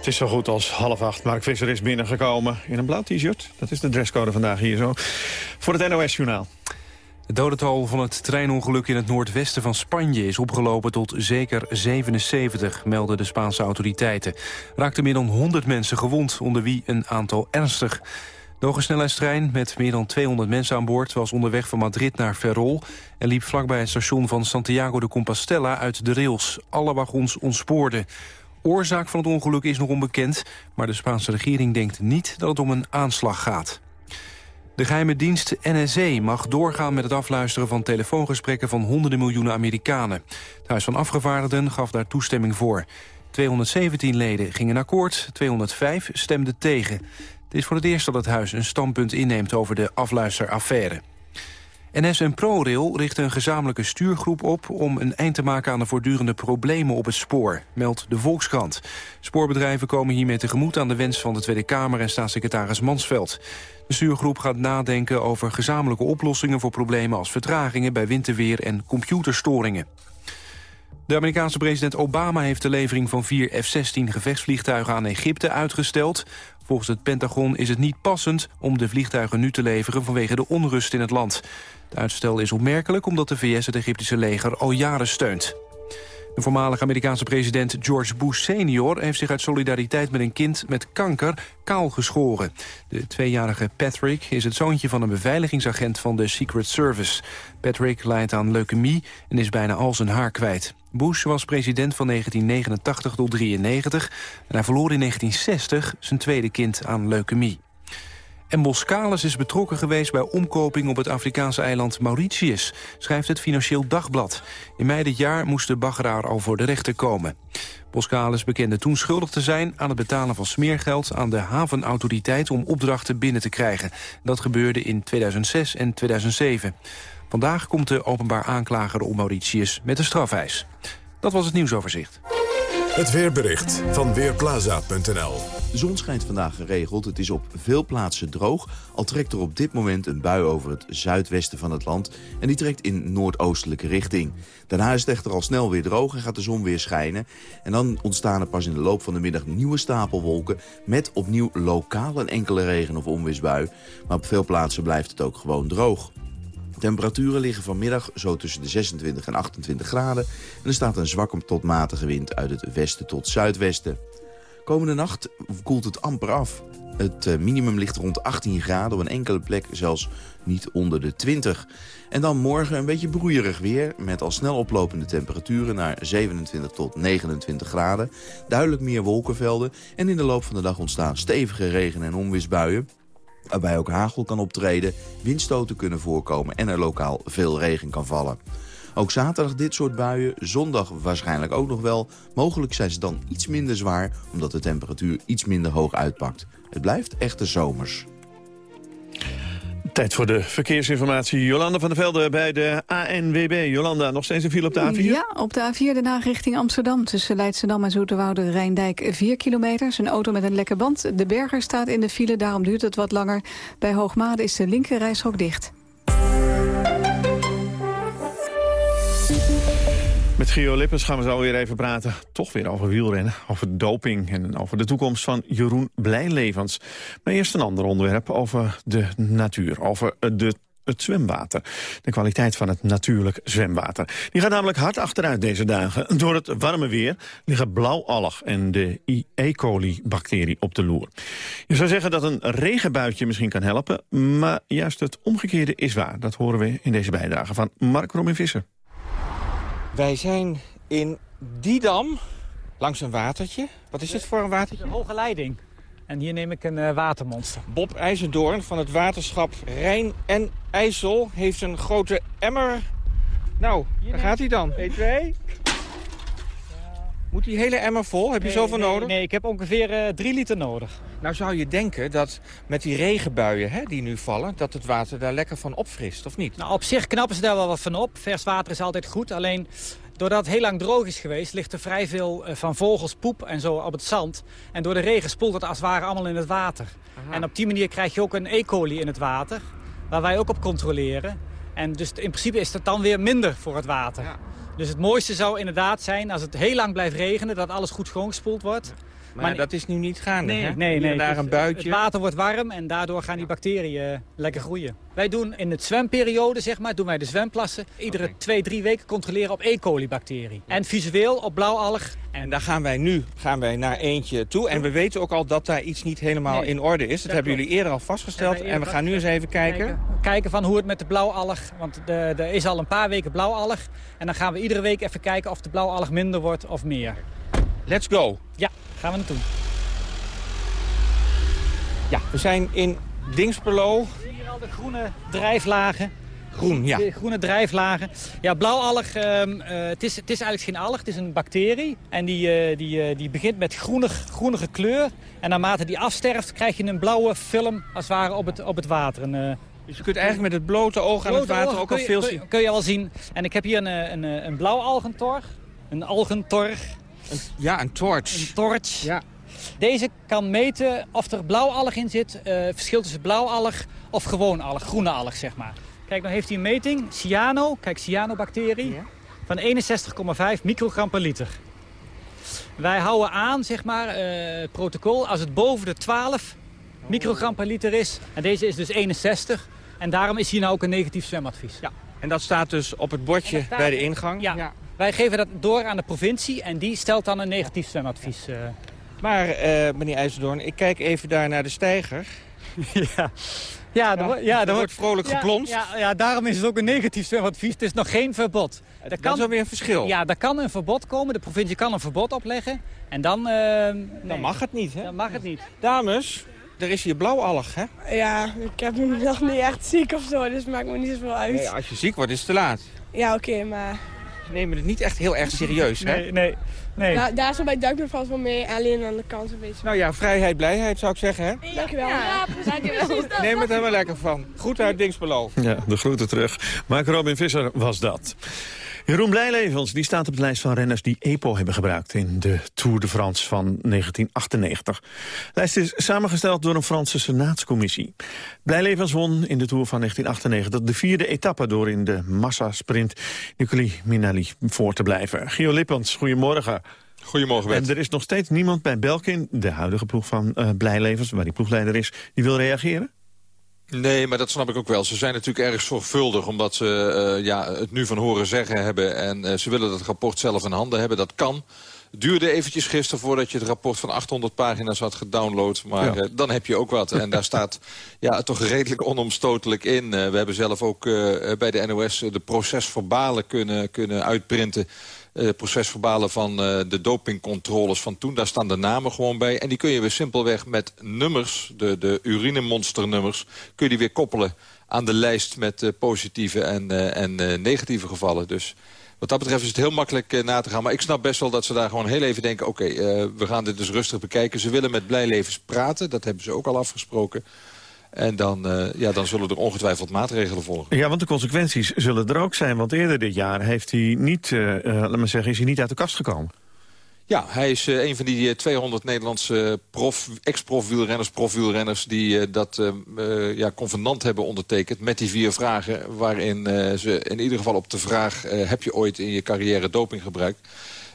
Het is zo goed als half acht. Mark Visser is binnengekomen in een blauw t-shirt. Dat is de dresscode vandaag hier zo. Voor het NOS-journaal. Het dodental van het treinongeluk in het noordwesten van Spanje is opgelopen tot zeker 77, melden de Spaanse autoriteiten. Raakten meer dan 100 mensen gewond, onder wie een aantal ernstig. De hogesnelheidstrein met meer dan 200 mensen aan boord... was onderweg van Madrid naar Ferrol... en liep vlakbij het station van Santiago de Compostela uit de rails. Alle wagons ontspoorden. Oorzaak van het ongeluk is nog onbekend... maar de Spaanse regering denkt niet dat het om een aanslag gaat. De geheime dienst NSE mag doorgaan met het afluisteren van telefoongesprekken van honderden miljoenen Amerikanen. Het Huis van Afgevaardigden gaf daar toestemming voor. 217 leden gingen akkoord, 205 stemden tegen. Het is voor het eerst dat het huis een standpunt inneemt over de afluisteraffaire. NS en ProRail richten een gezamenlijke stuurgroep op... om een eind te maken aan de voortdurende problemen op het spoor, meldt de Volkskrant. Spoorbedrijven komen hiermee tegemoet aan de wens van de Tweede Kamer... en staatssecretaris Mansveld. De stuurgroep gaat nadenken over gezamenlijke oplossingen... voor problemen als vertragingen bij winterweer en computerstoringen. De Amerikaanse president Obama heeft de levering van vier F-16 gevechtsvliegtuigen aan Egypte uitgesteld. Volgens het Pentagon is het niet passend om de vliegtuigen nu te leveren vanwege de onrust in het land. Het uitstel is opmerkelijk omdat de VS het Egyptische leger al jaren steunt. De voormalige Amerikaanse president George Bush senior... heeft zich uit solidariteit met een kind met kanker kaal geschoren. De tweejarige Patrick is het zoontje van een beveiligingsagent van de Secret Service. Patrick lijdt aan leukemie en is bijna al zijn haar kwijt. Bush was president van 1989 tot 93 en hij verloor in 1960 zijn tweede kind aan leukemie. En Boskalis is betrokken geweest bij omkoping op het Afrikaanse eiland Mauritius, schrijft het Financieel Dagblad. In mei dit jaar moest de baggeraar al voor de rechter komen. Boskalis bekende toen schuldig te zijn aan het betalen van smeergeld aan de havenautoriteit om opdrachten binnen te krijgen. Dat gebeurde in 2006 en 2007. Vandaag komt de openbaar aanklager op Mauritius met een strafeis. Dat was het nieuwsoverzicht. Het weerbericht van Weerplaza.nl De zon schijnt vandaag geregeld. Het is op veel plaatsen droog. Al trekt er op dit moment een bui over het zuidwesten van het land. En die trekt in noordoostelijke richting. Daarna is het echter al snel weer droog en gaat de zon weer schijnen. En dan ontstaan er pas in de loop van de middag nieuwe stapelwolken... met opnieuw lokaal een enkele regen- of onweersbui. Maar op veel plaatsen blijft het ook gewoon droog. Temperaturen liggen vanmiddag zo tussen de 26 en 28 graden. En er staat een zwakke tot matige wind uit het westen tot zuidwesten. Komende nacht koelt het amper af. Het eh, minimum ligt rond 18 graden, op een enkele plek zelfs niet onder de 20. En dan morgen een beetje broeierig weer... met al snel oplopende temperaturen naar 27 tot 29 graden. Duidelijk meer wolkenvelden. En in de loop van de dag ontstaan stevige regen- en onweersbuien waarbij ook hagel kan optreden, windstoten kunnen voorkomen en er lokaal veel regen kan vallen. Ook zaterdag dit soort buien, zondag waarschijnlijk ook nog wel. Mogelijk zijn ze dan iets minder zwaar, omdat de temperatuur iets minder hoog uitpakt. Het blijft echter zomers. Tijd voor de verkeersinformatie. Jolanda van der Velde bij de ANWB. Jolanda, nog steeds een file op de A4? Ja, op de A4 Den Haag richting Amsterdam. Tussen Leidschendam en Zoeterwoude Rijndijk 4 kilometer. Een auto met een lekke band. De berger staat in de file, daarom duurt het wat langer. Bij Hoogmade is de linker dicht. Met Gio Lippens gaan we zo weer even praten. Toch weer over wielrennen, over doping en over de toekomst van Jeroen Blijlevens. Maar eerst een ander onderwerp over de natuur, over de het zwemwater. De kwaliteit van het natuurlijk zwemwater. Die gaat namelijk hard achteruit deze dagen. Door het warme weer liggen blauwalg en de E. coli-bacterie op de loer. Je zou zeggen dat een regenbuitje misschien kan helpen... maar juist het omgekeerde is waar. Dat horen we in deze bijdrage van Mark Robin Visser. Wij zijn in Didam, langs een watertje. Wat is dit voor een watertje? Een hoge leiding. En hier neem ik een uh, watermonster. Bob IJzerdoorn van het waterschap Rijn en IJssel heeft een grote emmer. Nou, daar gaat hij dan. 1, 2. Moet die hele emmer vol? Heb je Nee, zoveel nee, nodig? Nee, ik heb ongeveer eh, drie liter nodig. Nou zou je denken dat met die regenbuien hè, die nu vallen... dat het water daar lekker van opfrist, of niet? Nou, op zich knappen ze daar wel wat van op. Vers water is altijd goed. Alleen doordat het heel lang droog is geweest... ligt er vrij veel eh, van vogels poep en zo op het zand. En door de regen spoelt het als het ware allemaal in het water. En op die manier krijg je ook een E. coli in het water. Waar wij ook op controleren. En dus in principe is het dan weer minder voor het water. Dus het mooiste zou inderdaad zijn als het heel lang blijft regenen... dat alles goed schoongespoeld wordt. Maar, dat is nu niet gaande, Nee, hè? nee, nee. daar Het is- een buitje. Het water wordt warm en daardoor gaan die bacteriën eh, lekker groeien. Wij doen in het zwemperiode, zeg maar, doen wij de zwemplassen... iedere twee, drie weken controleren op E. coli-bacterie. En visueel op blauwalg. En daar gaan wij nu gaan wij naar eentje toe. En we weten ook al dat daar iets niet helemaal Nee, in orde is. Dat, dat hebben klopt. jullie eerder al vastgesteld. En we gaan nu eens even kijken. Kijken van hoe het met de blauwalg... want er is al een paar weken blauwalg. En dan gaan we iedere week even kijken of de blauwalg minder wordt of meer. Let's go. Ja, gaan we naartoe. Ja, we zijn in Dingsperlo. Hier al de groene drijflagen. Groen, ja. De groene drijflagen. Ja, blauwalg, ehm, eh, het, is, het is eigenlijk geen alg, het is een bacterie. En die, eh, die, eh, die begint met groenig, groenige kleur. En naarmate die afsterft, krijg je een blauwe film als het ware op het, op het water. Een, Dus je kunt eigenlijk met het blote oog aan het water oog ook al je- veel kun zien. je- Kun je wel zien. En ik heb hier een, een, een blauwalgentorg. Een algentorg. Ja, een torch. Een torch. Ja. Deze kan meten of er blauwalg in zit. eh verschil tussen blauwalg of gewoon alg, groene alg, zeg maar. Kijk, dan heeft hij een meting. Cyano, kijk, cyanobacterie. Van 61,5 microgram per liter. Wij houden aan, zeg maar, eh, het protocol, als het boven de 12 microgram per liter is. En deze is dus 61. En daarom is hier nou ook een negatief zwemadvies. Ja. En dat staat dus op het bordje staat- bij de ingang. Ja. Wij geven dat door aan de provincie en die stelt dan een negatief zwemadvies. eh. Maar, eh, meneer IJzerdoorn, ik kijk even daar naar de stijger. ja. Ja, er, wordt- ja, er wordt vrolijk ja, geplonst. Ja, ja, daarom is het ook een negatief zwemadvies. Het is nog geen verbod. Er Dat is wel weer een verschil. Ja, daar kan een verbod komen. De provincie kan een verbod opleggen. En dan... eh, nee. mag het niet, hè? Dan mag het niet. Dames, er is hier blauwalg, hè? Ja, ik heb nog niet echt ziek of zo, dus maakt me niet zoveel uit. Nee, als je ziek wordt, is het te laat. Ja, oké, maar... Nemen het niet echt heel erg serieus, hè? Nee, nee, nee. Nou, daar zo bij Duikmer valt wel mee, alleen aan de kant een beetje. Nou ja, vrijheid, blijheid zou ik zeggen, hè? Dankjewel. Ja, Dankjewel. Neem het helemaal lekker van. Goed uit Dingsbelo. Ja, de groeten terug. Mark Robin Visser was dat. Jeroen Blijlevens die staat op de lijst van renners die EPO hebben gebruikt... in de Tour de France van 1998. De lijst is samengesteld door een Franse senaatscommissie. Blijlevens won in de Tour van 1998 de vierde etappe... door in de massasprint Nicolie Minali voor te blijven. Gio Lippens, goedemorgen. Goedemorgen, En er is nog steeds niemand bij Belkin, de huidige ploeg van eh Blijlevens... waar die ploegleider is, die wil reageren? Nee, maar dat snap ik ook wel. Ze zijn natuurlijk erg zorgvuldig omdat ze eh, ja, het nu van horen zeggen hebben. En eh, ze willen dat rapport zelf in handen hebben. Dat kan. Het duurde eventjes gisteren voordat je het rapport van 800 pagina's had gedownload. Maar Ja. eh, dan heb je ook wat. En daar staat ja, toch redelijk onomstotelijk in. We hebben zelf ook bij de NOS de procesverbalen kunnen, kunnen uitprinten. Eh, procesverbalen van eh, de dopingcontroles van toen. Daar staan de namen gewoon bij. En die kun je weer simpelweg met nummers, de, de urinemonsternummers... kun je die weer koppelen aan de lijst met eh, positieve en, en negatieve gevallen. Dus wat dat betreft is het heel makkelijk na te gaan. Maar ik snap best wel dat ze daar gewoon heel even denken... oké, we gaan dit dus rustig bekijken. Ze willen met Blijlevens praten, dat hebben ze ook al afgesproken. En dan, eh, ja, dan zullen er ongetwijfeld maatregelen volgen. Ja, want de consequenties zullen er ook zijn. Want eerder dit jaar heeft hij niet, eh, eh, laat maar zeggen, is hij niet uit de kast gekomen. Ja, hij is een van die eh, 200 Nederlandse prof, ex-prof wielrenners, profwielrenners... die dat ja, convenant hebben ondertekend met die vier vragen... waarin ze in ieder geval op de vraag... heb je ooit in je carrière doping gebruikt...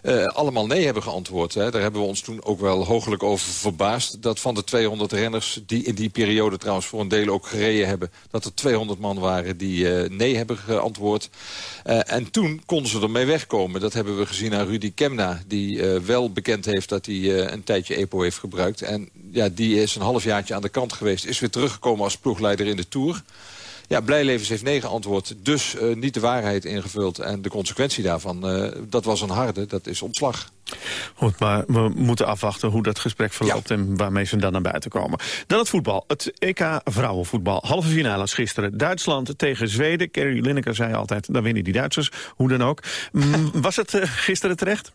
eh, allemaal nee hebben geantwoord. Hè. Daar hebben we ons toen ook wel hooglijk over verbaasd. Dat van de 200 renners, die in die periode trouwens voor een deel ook gereden hebben... dat er 200 man waren die eh, nee hebben geantwoord. Eh, en toen konden ze ermee wegkomen. Dat hebben we gezien aan Rudy Kemna... die wel bekend heeft dat hij een tijdje EPO heeft gebruikt. En ja, die is een halfjaartje aan de kant geweest. Is weer teruggekomen als ploegleider in de Tour. Ja, Blijlevens heeft nee geantwoord, dus eh, niet de waarheid ingevuld. En de consequentie daarvan, eh, dat was een harde, dat is ontslag. Goed, maar we moeten afwachten hoe dat gesprek verloopt... en waarmee ze dan naar buiten komen. Dan het voetbal. Het EK vrouwenvoetbal. Halve finales gisteren. Duitsland tegen Zweden. Kerry Lineker zei altijd, dan winnen die Duitsers. Hoe dan ook. Was het eh, gisteren terecht?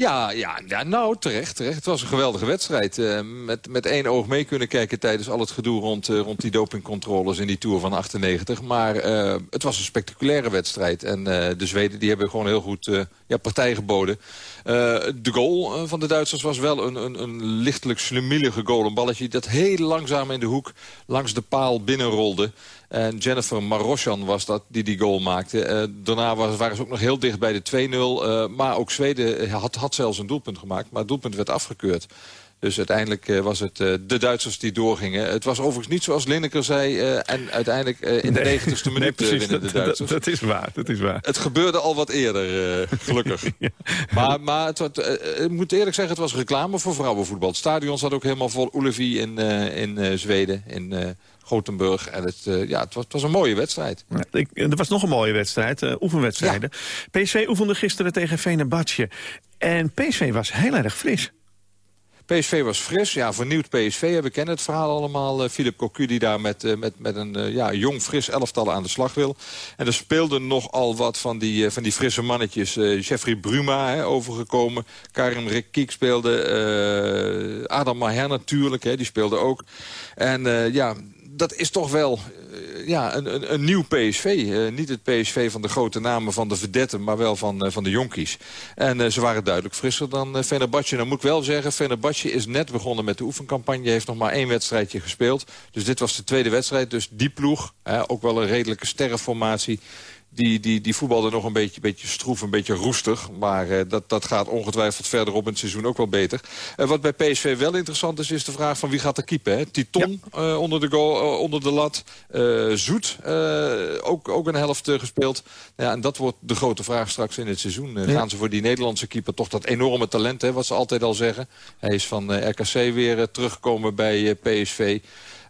Ja, ja, ja, nou, terecht, terecht. Het was een geweldige wedstrijd. Uh, met, met één oog mee kunnen kijken tijdens al het gedoe rond, uh, rond die dopingcontroles in die Tour van 98. Maar uh, het was een spectaculaire wedstrijd. En de Zweden die hebben gewoon heel goed ja, partij geboden. de goal van de Duitsers was wel een, een, een lichtelijk slimielige goal. Een balletje dat heel langzaam in de hoek langs de paal binnenrolde. En Jennifer Marosjan was dat die die goal maakte. Uh, daarna was, waren ze ook nog heel dicht bij de 2-0. Uh, maar ook Zweden had, had zelfs een doelpunt gemaakt. Maar het doelpunt werd afgekeurd. Dus uiteindelijk uh, was het de Duitsers die doorgingen. Het was overigens niet zoals Lineker zei. En uiteindelijk in de negentigste minuut nee, winnen de Duitsers. Dat, dat, is waar, dat is waar. Het gebeurde al wat eerder, gelukkig. ja. Maar, maar het, ik moet eerlijk zeggen, het was reclame voor vrouwenvoetbal. Het stadion zat ook helemaal vol Ullevi in, in Zweden. In Gothenburg. En het, uh, ja, het was, het, was, een mooie wedstrijd. Ja, ik, er was nog een mooie wedstrijd, uh, oefenwedstrijden. Ja. PSV oefende gisteren tegen Venebatje. En PSV was heel erg fris. PSV was fris, ja, vernieuwd PSV. We kennen het verhaal allemaal. Philip Cocu die daar met, uh, met, met een uh, ja, jong, fris elftal aan de slag wil. En er speelden nogal wat van die, uh, van die frisse mannetjes. Jeffrey Bruma hè, overgekomen. Karim Rekik speelde. Adam Maher natuurlijk, hè, die speelde ook. En ja, dat is toch wel uh, ja, een, een, een, nieuw PSV. Uh, niet het PSV van de grote namen van de vedetten, maar wel van, uh, van de jonkies. En ze waren duidelijk frisser dan uh. Dan moet ik wel zeggen, Fenerbahce is net begonnen met de oefencampagne. Heeft nog maar één wedstrijdje gespeeld. Dus dit was de tweede wedstrijd. Dus die ploeg, ook wel een redelijke sterrenformatie die, die, die voetbalde nog een beetje, beetje stroef, een beetje roestig. Maar uh, dat, dat gaat ongetwijfeld verderop in het seizoen ook wel beter. Uh, wat bij PSV wel interessant is, is de vraag van wie gaat er keepen. Hè? Titon ja. uh, onder, de goal, onder de lat. Zoet, ook, ook een helft gespeeld. Ja, en dat wordt de grote vraag straks in het seizoen. Ja. Gaan ze voor die Nederlandse keeper toch dat enorme talent, hè, wat ze altijd al zeggen. Hij is van RKC weer teruggekomen bij PSV.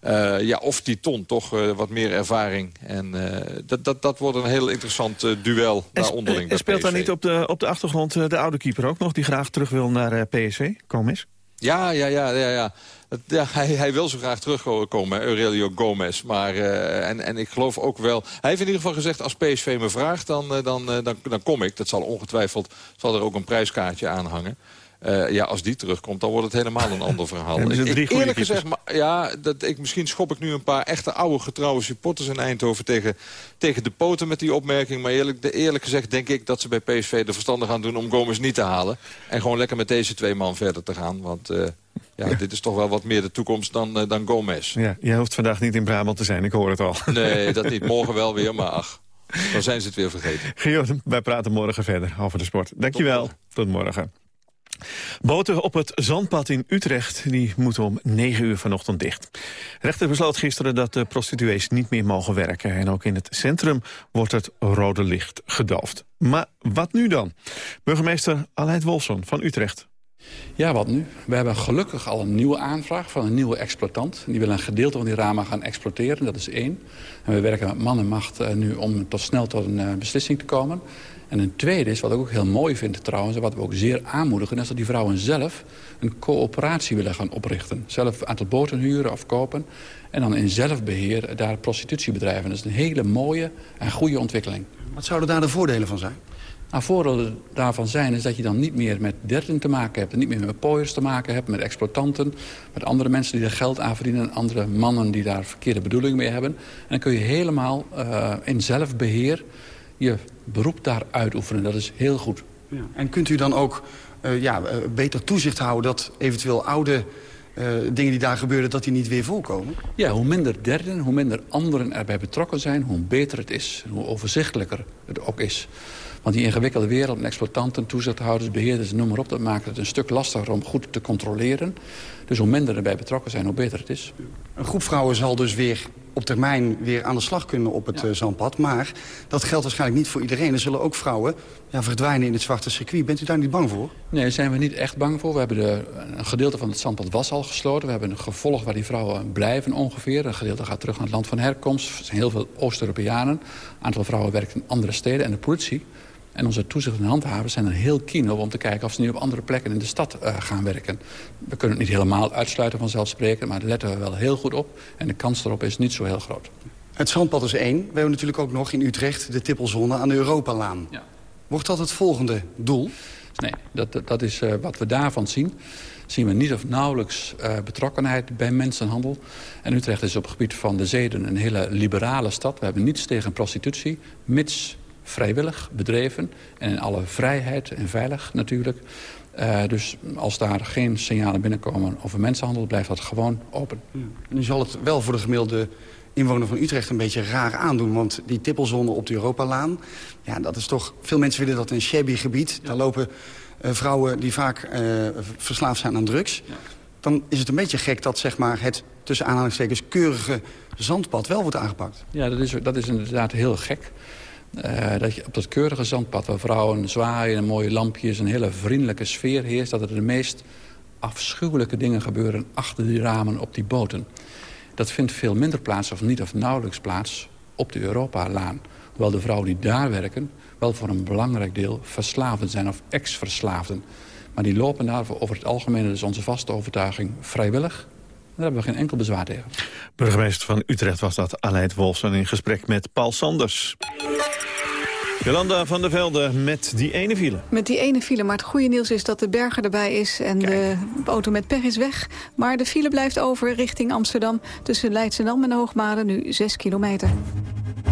Uh, ja, of die ton toch uh, wat meer ervaring. En uh, dat, dat, dat wordt een heel interessant duel daar onderling. En speelt daar niet op de, op de achtergrond de oude keeper ook nog... die graag terug wil naar PSV, Gomez? Ja, ja, ja, ja, ja. Ja, hij, hij wil zo graag terugkomen, Aurelio Gomez. Maar, uh, en, en ik geloof ook wel... Hij heeft in ieder geval gezegd, als PSV me vraagt, dan, dan, dan, dan kom ik. Dat zal ongetwijfeld zal er ook een prijskaartje aan hangen. Uh, ja, als die terugkomt, dan wordt het helemaal een ander verhaal. Ik, eerlijk gezegd, maar, ja, dat, ik, misschien schop ik nu een paar echte oude getrouwe supporters in Eindhoven tegen, tegen de poten met die opmerking. Maar eerlijk, eerlijk gezegd denk ik dat ze bij PSV de verstandig gaan doen om Gomez niet te halen. En gewoon lekker met deze twee man verder te gaan. Want uh, ja, ja, dit is toch wel wat meer de toekomst dan, uh, dan Gomez. Ja, jij hoeft vandaag niet in Brabant te zijn, ik hoor het al. Nee, dat niet. Morgen wel weer, maar ach. Dan zijn ze het weer vergeten. Gio, wij praten morgen verder over de sport. Dankjewel. Tot, Tot morgen. Boten op het Zandpad in Utrecht die moeten om 9 uur vanochtend dicht. Rechter besloot gisteren dat de prostituees niet meer mogen werken. En ook in het centrum wordt het rode licht gedoofd. Maar wat nu dan? Burgemeester Aleid Wolfson van Utrecht. Ja, wat nu? We hebben gelukkig al een nieuwe aanvraag van een nieuwe exploitant. Die wil een gedeelte van die ramen gaan exploiteren, dat is één. En we werken met man en macht eh, nu om tot snel tot een uh, beslissing te komen. En een tweede is, wat ik ook heel mooi vind trouwens... en wat we ook zeer aanmoedigen... is dat die vrouwen zelf een coöperatie willen gaan oprichten. Zelf een aantal boten huren of kopen. En dan in zelfbeheer daar prostitutiebedrijven. Dat is een hele mooie en goede ontwikkeling. Wat zouden daar de voordelen van zijn? Nou, voordelen daarvan zijn is dat je dan niet meer met derden te maken hebt... en niet meer met pooiers te maken hebt, met exploitanten... met andere mensen die er geld aan verdienen... en andere mannen die daar verkeerde bedoelingen mee hebben. En dan kun je helemaal uh, in zelfbeheer je beroep daar uitoefenen. Dat is heel goed. Ja. En kunt u dan ook uh, ja, uh, beter toezicht houden... dat eventueel oude uh, dingen die daar gebeuren, dat die niet weer voorkomen? Ja, hoe minder derden, hoe minder anderen erbij betrokken zijn... hoe beter het is, hoe overzichtelijker het ook is. Want die ingewikkelde wereld met exploitanten, toezichthouders, beheerders, noem maar op... dat maakt het een stuk lastiger om goed te controleren. Dus hoe minder erbij betrokken zijn, hoe beter het is. Een groep vrouwen zal dus weer op termijn weer aan de slag kunnen op het ja. uh, zandpad. Maar dat geldt waarschijnlijk niet voor iedereen. Er zullen ook vrouwen ja, verdwijnen in het zwarte circuit. Bent u daar niet bang voor? Nee, daar zijn we niet echt bang voor. We hebben de, een gedeelte van het zandpad was al gesloten. We hebben een gevolg waar die vrouwen blijven ongeveer. Een gedeelte gaat terug naar het land van herkomst. Er zijn heel veel Oost-Europeanen. Aantal vrouwen werkt in andere steden. En de politie en onze toezicht en handhavers zijn er heel keen op om te kijken... of ze nu op andere plekken in de stad uh, gaan werken. We kunnen het niet helemaal uitsluiten vanzelfsprekend... maar daar letten we wel heel goed op. En de kans erop is niet zo heel groot. Het zandpad is één. We hebben natuurlijk ook nog in Utrecht de tippelzone aan de Europalaan. Ja. Wordt dat het volgende doel? Nee, dat, dat, dat is wat we daarvan zien zien we niet of nauwelijks uh, betrokkenheid bij mensenhandel. En Utrecht is op het gebied van de zeden een hele liberale stad. We hebben niets tegen prostitutie, mits vrijwillig bedreven... en in alle vrijheid en veilig natuurlijk. Uh, dus als daar geen signalen binnenkomen over mensenhandel... blijft dat gewoon open. Ja. Nu zal het wel voor de gemiddelde inwoner van Utrecht een beetje raar aandoen. Want die tippelzone op de Europalaan, ja, dat is toch... Veel mensen willen dat een shabby gebied. Daar lopen vrouwen die vaak uh, verslaafd zijn aan drugs. Dan is het een beetje gek dat zeg maar, het tussen aanhalingstekens keurige zandpad wel wordt aangepakt. Ja, dat is, dat is inderdaad heel gek. Uh, dat je op dat keurige zandpad waar vrouwen zwaaien en mooie lampjes... een hele vriendelijke sfeer heerst... dat er de meest afschuwelijke dingen gebeuren achter die ramen op die boten. Dat vindt veel minder plaats of niet of nauwelijks plaats op de Europa-laan. Hoewel de vrouwen die daar werken wel voor een belangrijk deel verslaafden zijn of ex-verslaafden. Maar die lopen daar over het algemeen, dat is onze vaste overtuiging, vrijwillig. Daar hebben we geen enkel bezwaar tegen. Burgemeester van Utrecht was dat, Aleid Wolfsen, in gesprek met Paul Sanders. Jolanda van der Velde met die ene file. Met die ene file, maar het goede nieuws is dat de berger erbij is... en de auto met pech is weg. Maar de file blijft over richting Amsterdam... tussen Leidschendam en Hoogmade, nu 6 kilometer.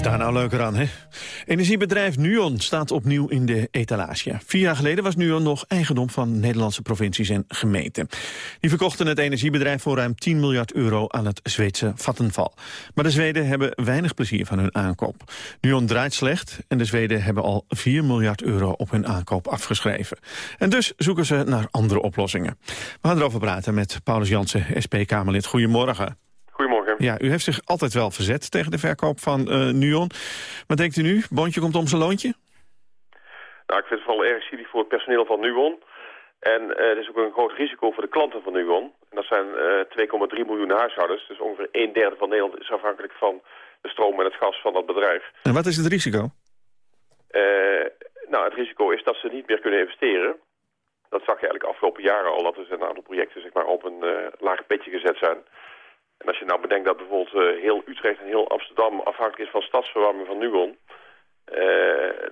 Is daar nou leuker aan, hè? Energiebedrijf Nuon staat opnieuw in de etalage. Vier jaar geleden was Nuon nog eigendom van Nederlandse provincies en gemeenten. Die verkochten het energiebedrijf voor ruim 10 miljard euro aan het Zweedse Vattenfall. Maar de Zweden hebben weinig plezier van hun aankoop. Nuon draait slecht en de Zweden hebben al 4 miljard euro op hun aankoop afgeschreven. En dus zoeken ze naar andere oplossingen. We gaan erover praten met Paulus Jansen, SP-Kamerlid. Goedemorgen. Ja, u heeft zich altijd wel verzet tegen de verkoop van uh, Nuon. Wat denkt u nu? Bondje komt om zijn loontje? Nou, ik vind het vooral erg zielig voor het personeel van Nuon. En uh, er is ook een groot risico voor de klanten van Nuon. En dat zijn uh, 2,3 miljoen huishoudens. Dus ongeveer een derde van Nederland is afhankelijk van de stroom en het gas van dat bedrijf. En wat is het risico? Uh, nou, het risico is dat ze niet meer kunnen investeren. Dat zag je eigenlijk afgelopen jaren al, dat er een aantal projecten zeg maar, op een lager petje gezet zijn. En als je nou bedenkt dat bijvoorbeeld uh, heel Utrecht en heel Amsterdam afhankelijk is van stadsverwarming van Nuon... Uh,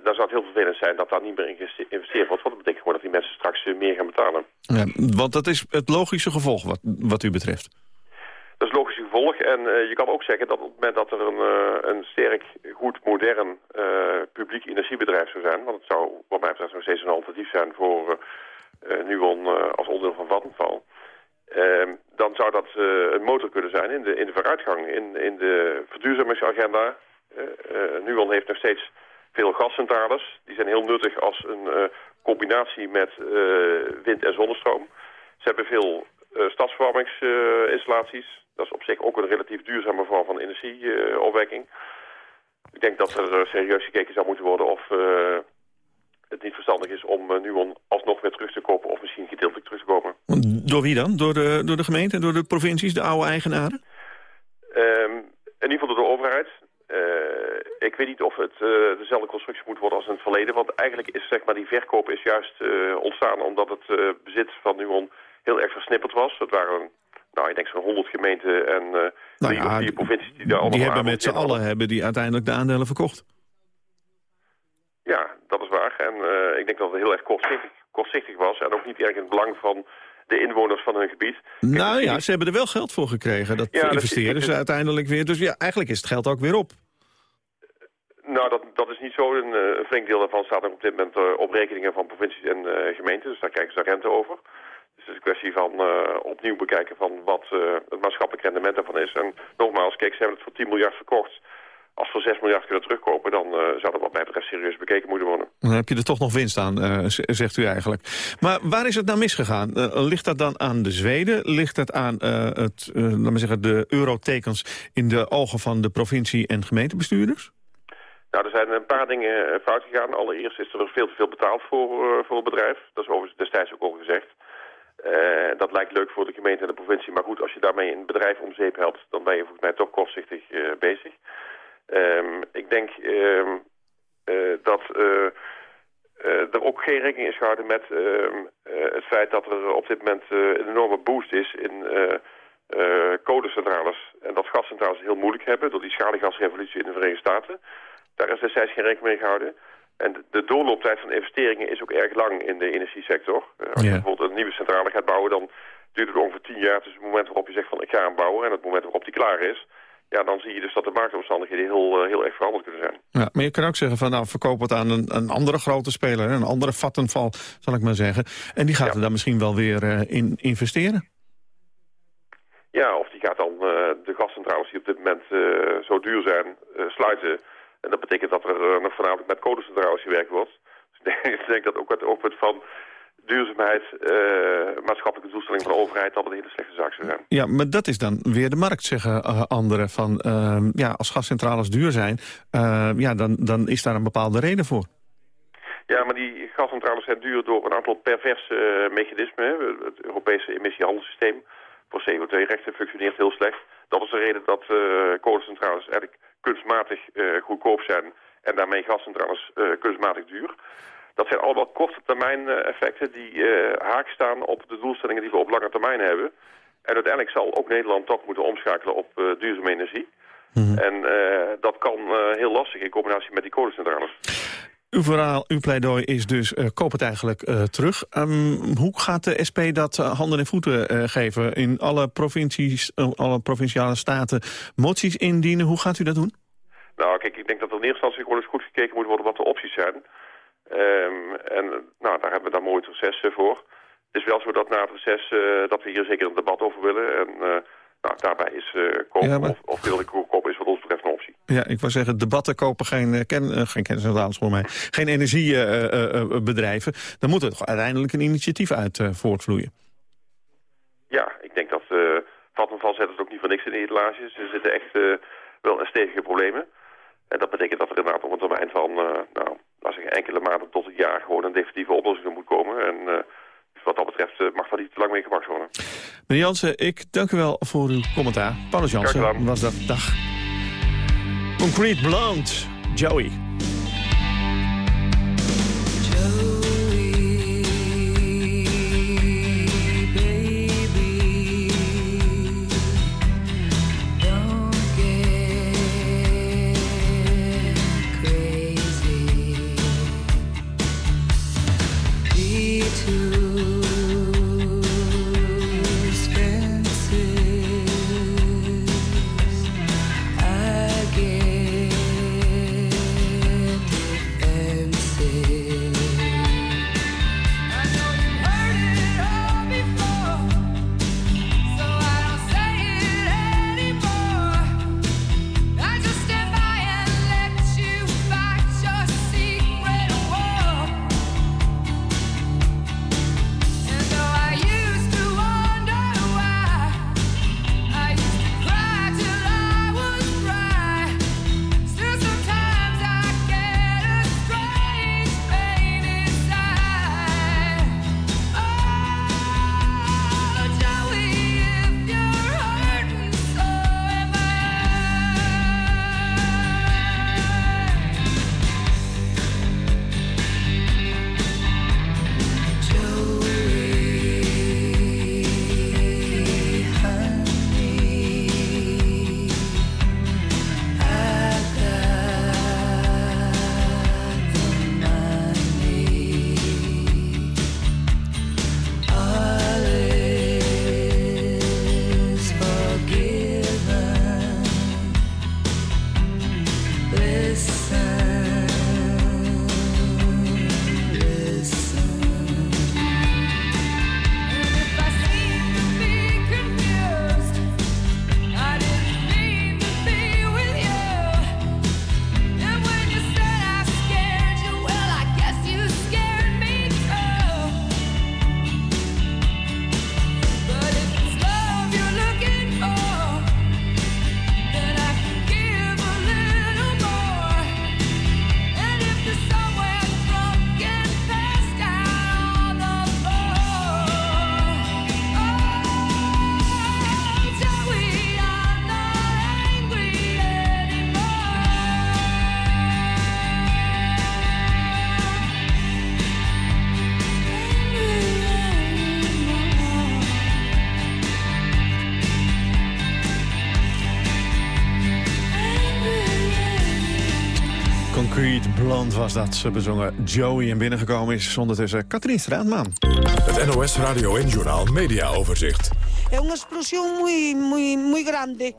dan zou het heel vervelend zijn dat daar niet meer in geïnvesteerd wordt. Want dat betekent gewoon dat die mensen straks uh, meer gaan betalen. Ja, want dat is het logische gevolg wat, wat u betreft. Dat is het logische gevolg. En je kan ook zeggen dat op het moment dat er een, een sterk, goed, modern publiek energiebedrijf zou zijn... want het zou wat mij betreft nog steeds een alternatief zijn voor Nuon als onderdeel van Vattenfall... Uh, dan zou dat uh, een motor kunnen zijn in de, in de vooruitgang, in, in de verduurzamingsagenda. Uh, uh, Nuon heeft nog steeds veel gascentrales. Die zijn heel nuttig als een combinatie met wind- en zonnestroom. Ze hebben veel stadsverwarmingsinstallaties. dat is op zich ook een relatief duurzame vorm van energieopwekking. Ik denk dat er serieus gekeken zou moeten worden of het niet verstandig is om Nuon alsnog weer terug te kopen... of misschien gedeeltelijk terug te kopen. Door wie dan? Door de, door de gemeente en door de provincies, de oude eigenaren? Um, in ieder geval door de overheid. Uh, ik weet niet of het uh, dezelfde constructie moet worden als in het verleden. Want eigenlijk is zeg maar, die verkoop is juist ontstaan omdat het bezit van Nuon heel erg versnipperd was. Het waren nou, ik denk zo'n 100 gemeenten en nou drie ja, of vier provincies die daar allemaal Die hebben met z'n allen hebben die uiteindelijk de aandelen verkocht. Ja, dat is waar. En ik denk dat het heel erg kortzichtig, kortzichtig was. En ook niet erg in het belang van de inwoners van hun gebied. Nou ja, ze hebben er wel geld voor gekregen. Dat ja, investeren dat, ze uiteindelijk weer. Dus ja, eigenlijk is het geld ook weer op. Nou, dat, dat is niet zo. Een, eh, een flink deel daarvan staat op dit moment uh, op rekeningen van provincies en uh, gemeenten. Dus daar krijgen ze rente over. Dus het is een kwestie van opnieuw bekijken van wat het maatschappelijk rendement daarvan is. En nogmaals, kijk, ze hebben het voor 10 miljard verkocht als we 6 miljard kunnen terugkopen... dan uh, zou dat wat mij betreft serieus bekeken moeten worden. Dan heb je er toch nog winst aan, uh, zegt u eigenlijk. Maar waar is het nou misgegaan? Uh, ligt dat dan aan de Zweden? Ligt het aan het, laat maar zeggen, de eurotekens in de ogen van de provincie- en gemeentebestuurders? Nou, er zijn een paar dingen fout gegaan. Allereerst is er veel te veel betaald voor, voor het bedrijf. Dat is overigens destijds ook al gezegd. Uh, dat lijkt leuk voor de gemeente en de provincie. Maar goed, als je daarmee een bedrijf om zeep helpt... dan ben je volgens mij toch kortzichtig uh, bezig. Um, ik denk um, uh, dat uh, uh, er ook geen rekening is gehouden met het feit dat er op dit moment een enorme boost is in kolencentrales en dat gascentrales het heel moeilijk hebben... door die schaligasrevolutie in de Verenigde Staten. Daar is destijds geen rekening mee gehouden. En de, doorlooptijd van investeringen is ook erg lang in de energiesector. Als je bijvoorbeeld een nieuwe centrale gaat bouwen... dan duurt het ongeveer tien jaar tussen het moment waarop je zegt van ik ga hem bouwen... en het moment waarop die klaar is ja, dan zie je dus dat de marktomstandigheden heel, heel erg veranderd kunnen zijn. Ja, maar je kan ook zeggen van nou verkoop het aan een, een andere grote speler, een andere vattenval zal ik maar zeggen. En die gaat er dan misschien wel weer uh, in investeren. Ja, of die gaat dan uh, de gascentrales die op dit moment uh, zo duur zijn sluiten. En dat betekent dat er nog voornamelijk met kolencentrales gewerkt wordt. Dus ik denk dat ook het, ook het van duurzaamheid, uh, maatschappelijke doelstelling van de overheid... dat het een hele slechte zaak zou zijn. Ja, maar dat is dan weer de markt, zeggen uh, anderen. Van, uh, ja, als gascentrales duur zijn, ja, dan, dan is daar een bepaalde reden voor. Ja, maar die gascentrales zijn duur door een aantal perverse mechanismen. Het Europese emissiehandelssysteem voor CO2-rechten functioneert heel slecht. Dat is de reden dat kolencentrales eigenlijk kunstmatig goedkoop zijn... en daarmee gascentrales kunstmatig duur. Dat zijn allemaal korte termijn eh, effecten die uh, haak staan op de doelstellingen die we op lange termijn hebben. En uiteindelijk zal ook Nederland toch moeten omschakelen op uh, duurzame energie. Mm. En dat kan heel lastig in combinatie met die kolencentrales. Uw verhaal, uw pleidooi is dus, uh, koop het eigenlijk uh, terug. Um, hoe gaat de SP dat uh, handen en voeten geven? In alle provincies, alle provinciale staten moties indienen. Hoe gaat u dat doen? Nou, kijk, ik denk dat er in eerste instantie gewoon eens goed gekeken moet worden wat de opties zijn. Um, en nou, daar hebben we dan mooi het reces voor. Het is wel zo dat na het reces uh, dat we hier zeker een debat over willen. En uh, nou, daarbij is uh, kopen ja, maar... of, of wilde kopen is wat ons betreft een optie. Ja, ik wou zeggen, debatten kopen geen, ken, geen kennis voor mij. Geen energiebedrijven. Dan moet er toch uiteindelijk een initiatief uit voortvloeien. Ja, ik denk dat uh, Vattenfall zet het ook niet voor niks in de etalage. Ze zitten echt wel in stevige problemen. En dat betekent dat er inderdaad op een termijn van, nou, als ik enkele maanden tot een jaar gewoon een definitieve oplossing moet komen. En uh, wat dat betreft uh, mag dat niet te lang mee gewacht worden. Meneer Jansen, ik dank u wel voor uw commentaar. Paulus Jansen was dat. Dag. Concrete Blonde, Joey. Was dat. Ze bezongen Joey en binnengekomen is ondertussen Katrien Straatman. Het NOS Radio en Journaal Media Overzicht. Een explosie muy, muy, muy grande.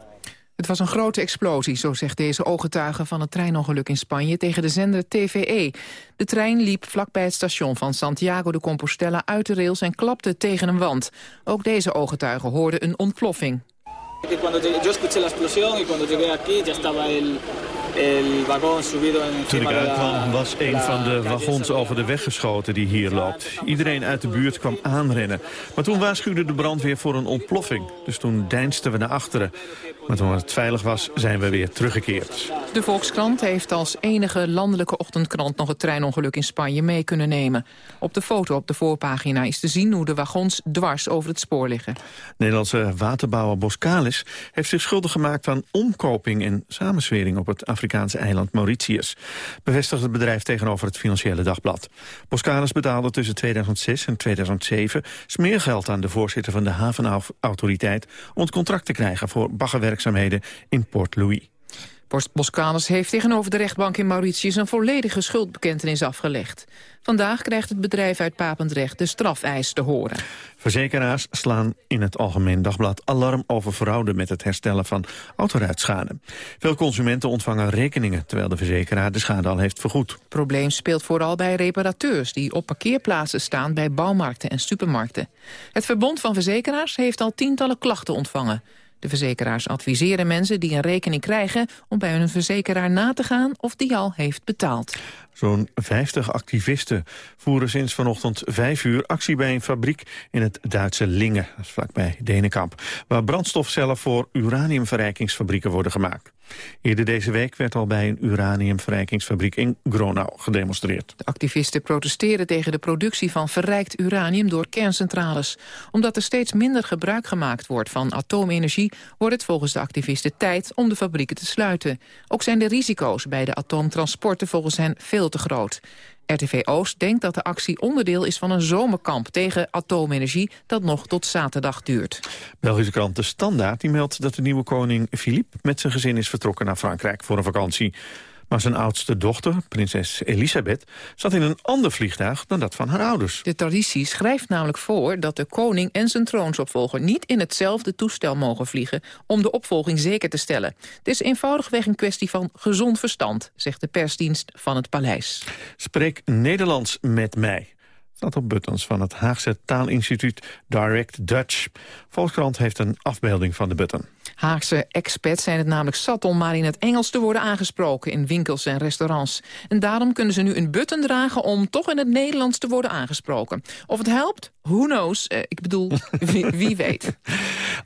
Het was een grote explosie, zo zegt deze ooggetuige van het treinongeluk in Spanje tegen de zender TVE. De trein liep vlakbij het station van Santiago de Compostela uit de rails en klapte tegen een wand. Ook deze ooggetuige hoorde een ontploffing. Yo escuché la explosión y cuando llegué aquí ya estaba el, Toen ik uitkwam was een van de wagons over de weg geschoten die hier loopt. Iedereen uit de buurt kwam aanrennen. Maar toen waarschuwde de brandweer voor een ontploffing. Dus toen deinsten we naar achteren. Maar toen het veilig was, zijn we weer teruggekeerd. De Volkskrant heeft als enige landelijke ochtendkrant nog het treinongeluk in Spanje mee kunnen nemen. Op de foto op de voorpagina is te zien hoe de wagons dwars over het spoor liggen. Nederlandse waterbouwer Boskalis heeft zich schuldig gemaakt aan omkoping en samenswering op het Afrikaanse eiland Mauritius. Bevestigt het bedrijf tegenover het Financiële Dagblad. Boskalis betaalde tussen 2006 en 2007 smeergeld aan de voorzitter van de havenautoriteit om het contract te krijgen voor baggerwerkzaamheden in Port Louis. Boskalis heeft tegenover de rechtbank in Mauritius een volledige schuldbekentenis afgelegd. Vandaag krijgt het bedrijf uit Papendrecht de strafeis te horen. Verzekeraars slaan in het Algemeen Dagblad alarm over fraude met het herstellen van autoruitschade. Veel consumenten ontvangen rekeningen terwijl de verzekeraar de schade al heeft vergoed. Het probleem speelt vooral bij reparateurs die op parkeerplaatsen staan bij bouwmarkten en supermarkten. Het Verbond van Verzekeraars heeft al tientallen klachten ontvangen. De verzekeraars adviseren mensen die een rekening krijgen om bij hun verzekeraar na te gaan of die al heeft betaald. Zo'n 50 activisten voeren sinds vanochtend 5 uur actie bij een fabriek in het Duitse Lingen, vlakbij Denenkamp, waar brandstofcellen voor uraniumverrijkingsfabrieken worden gemaakt. Eerder deze week werd al bij een uraniumverrijkingsfabriek in Gronau gedemonstreerd. De activisten protesteren tegen de productie van verrijkt uranium door kerncentrales. Omdat er steeds minder gebruik gemaakt wordt van atoomenergie... wordt het volgens de activisten tijd om de fabrieken te sluiten. Ook zijn de risico's bij de atoomtransporten volgens hen veel te groot. RTV Oost denkt dat de actie onderdeel is van een zomerkamp tegen atoomenergie dat nog tot zaterdag duurt. Belgische krant De Standaard die meldt dat de nieuwe koning Philippe met zijn gezin is vertrokken naar Frankrijk voor een vakantie. Maar zijn oudste dochter, prinses Elisabeth, zat in een ander vliegtuig dan dat van haar ouders. De traditie schrijft namelijk voor dat de koning en zijn troonsopvolger niet in hetzelfde toestel mogen vliegen om de opvolging zeker te stellen. Het is eenvoudigweg een kwestie van gezond verstand, zegt de persdienst van het paleis. Spreek Nederlands met mij. Staat op buttons van het Haagse taalinstituut Direct Dutch. Volkskrant heeft een afbeelding van de button. Haagse expats zijn het namelijk zat om maar in het Engels te worden aangesproken in winkels en restaurants. En daarom kunnen ze nu een button dragen om toch in het Nederlands te worden aangesproken. Of het helpt? Who knows? Eh, ik bedoel, wie, wie weet.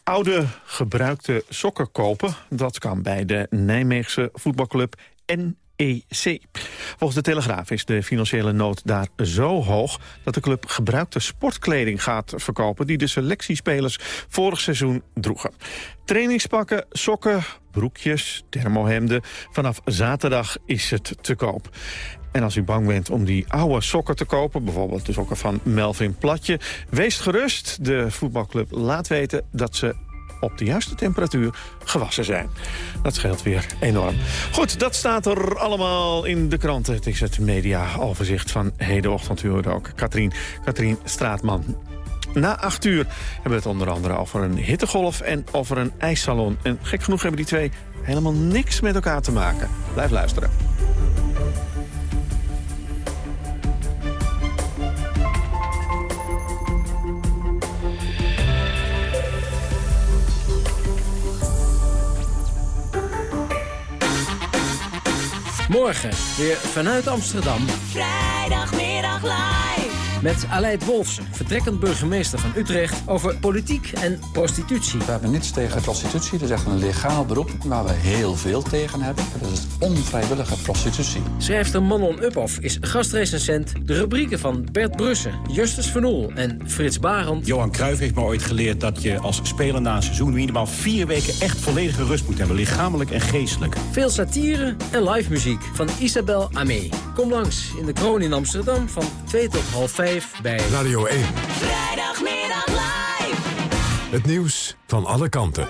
Oude gebruikte sokken kopen, dat kan bij de Nijmeegse voetbalclub NEC. Volgens de Telegraaf is de financiële nood daar zo hoog... dat de club gebruikte sportkleding gaat verkopen... die de selectiespelers vorig seizoen droegen. Trainingspakken, sokken, broekjes, thermohemden. Vanaf zaterdag is het te koop. En als u bang bent om die oude sokken te kopen... bijvoorbeeld de sokken van Melvin Platje... wees gerust, de voetbalclub laat weten dat ze op de juiste temperatuur gewassen zijn. Dat scheelt weer enorm. Goed, dat staat er allemaal in de kranten. Het is het media-overzicht van hedenochtend. U ook Katrien, Katrien Straatman. Na acht uur hebben we het onder andere over een hittegolf en over een ijssalon. En gek genoeg hebben die twee helemaal niks met elkaar te maken. Blijf luisteren. Morgen weer vanuit Amsterdam Vrijdagmiddag live. Met Aleid Wolfsen, vertrekkend burgemeester van Utrecht... over politiek en prostitutie. We hebben niets tegen prostitutie. Dat is echt een legaal beroep waar we heel veel tegen hebben. Dat is onvrijwillige prostitutie. Schrijfster Manon Uphoff is gastrecensent. De rubrieken van Bert Brussen, Justus Van Oel en Frits Barend. Johan Cruijff heeft me ooit geleerd dat je als speler na een seizoen... minimaal vier weken echt volledige rust moet hebben, lichamelijk en geestelijk. Veel satire en live muziek van Isabel Amé. Kom langs in de Kroon in Amsterdam van 2 tot half 5 bij Radio 1. Vrijdagmiddag live. Het nieuws van alle kanten.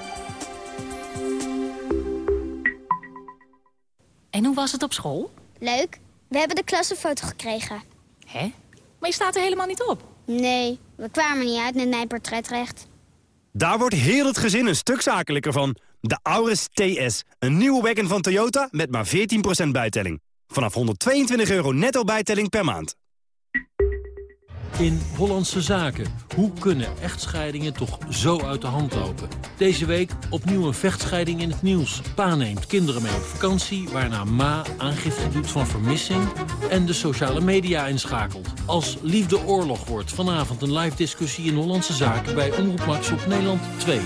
En hoe was het op school? Leuk. We hebben de klas een foto gekregen. Hè? Maar je staat er helemaal niet op. Nee, we kwamen niet uit met mijn portretrecht. Daar wordt heel het gezin een stuk zakelijker van. De Auris TS. Een nieuwe wagon van Toyota met maar 14% bijtelling. Vanaf 122 euro netto bijtelling per maand. In Hollandse Zaken. Hoe kunnen echtscheidingen toch zo uit de hand lopen? Deze week opnieuw een vechtscheiding in het nieuws. Pa neemt kinderen mee op vakantie, waarna ma aangifte doet van vermissing... en de sociale media inschakelt. Als liefde oorlog wordt vanavond een live discussie in Hollandse Zaken... bij Omroep Max op Nederland 2.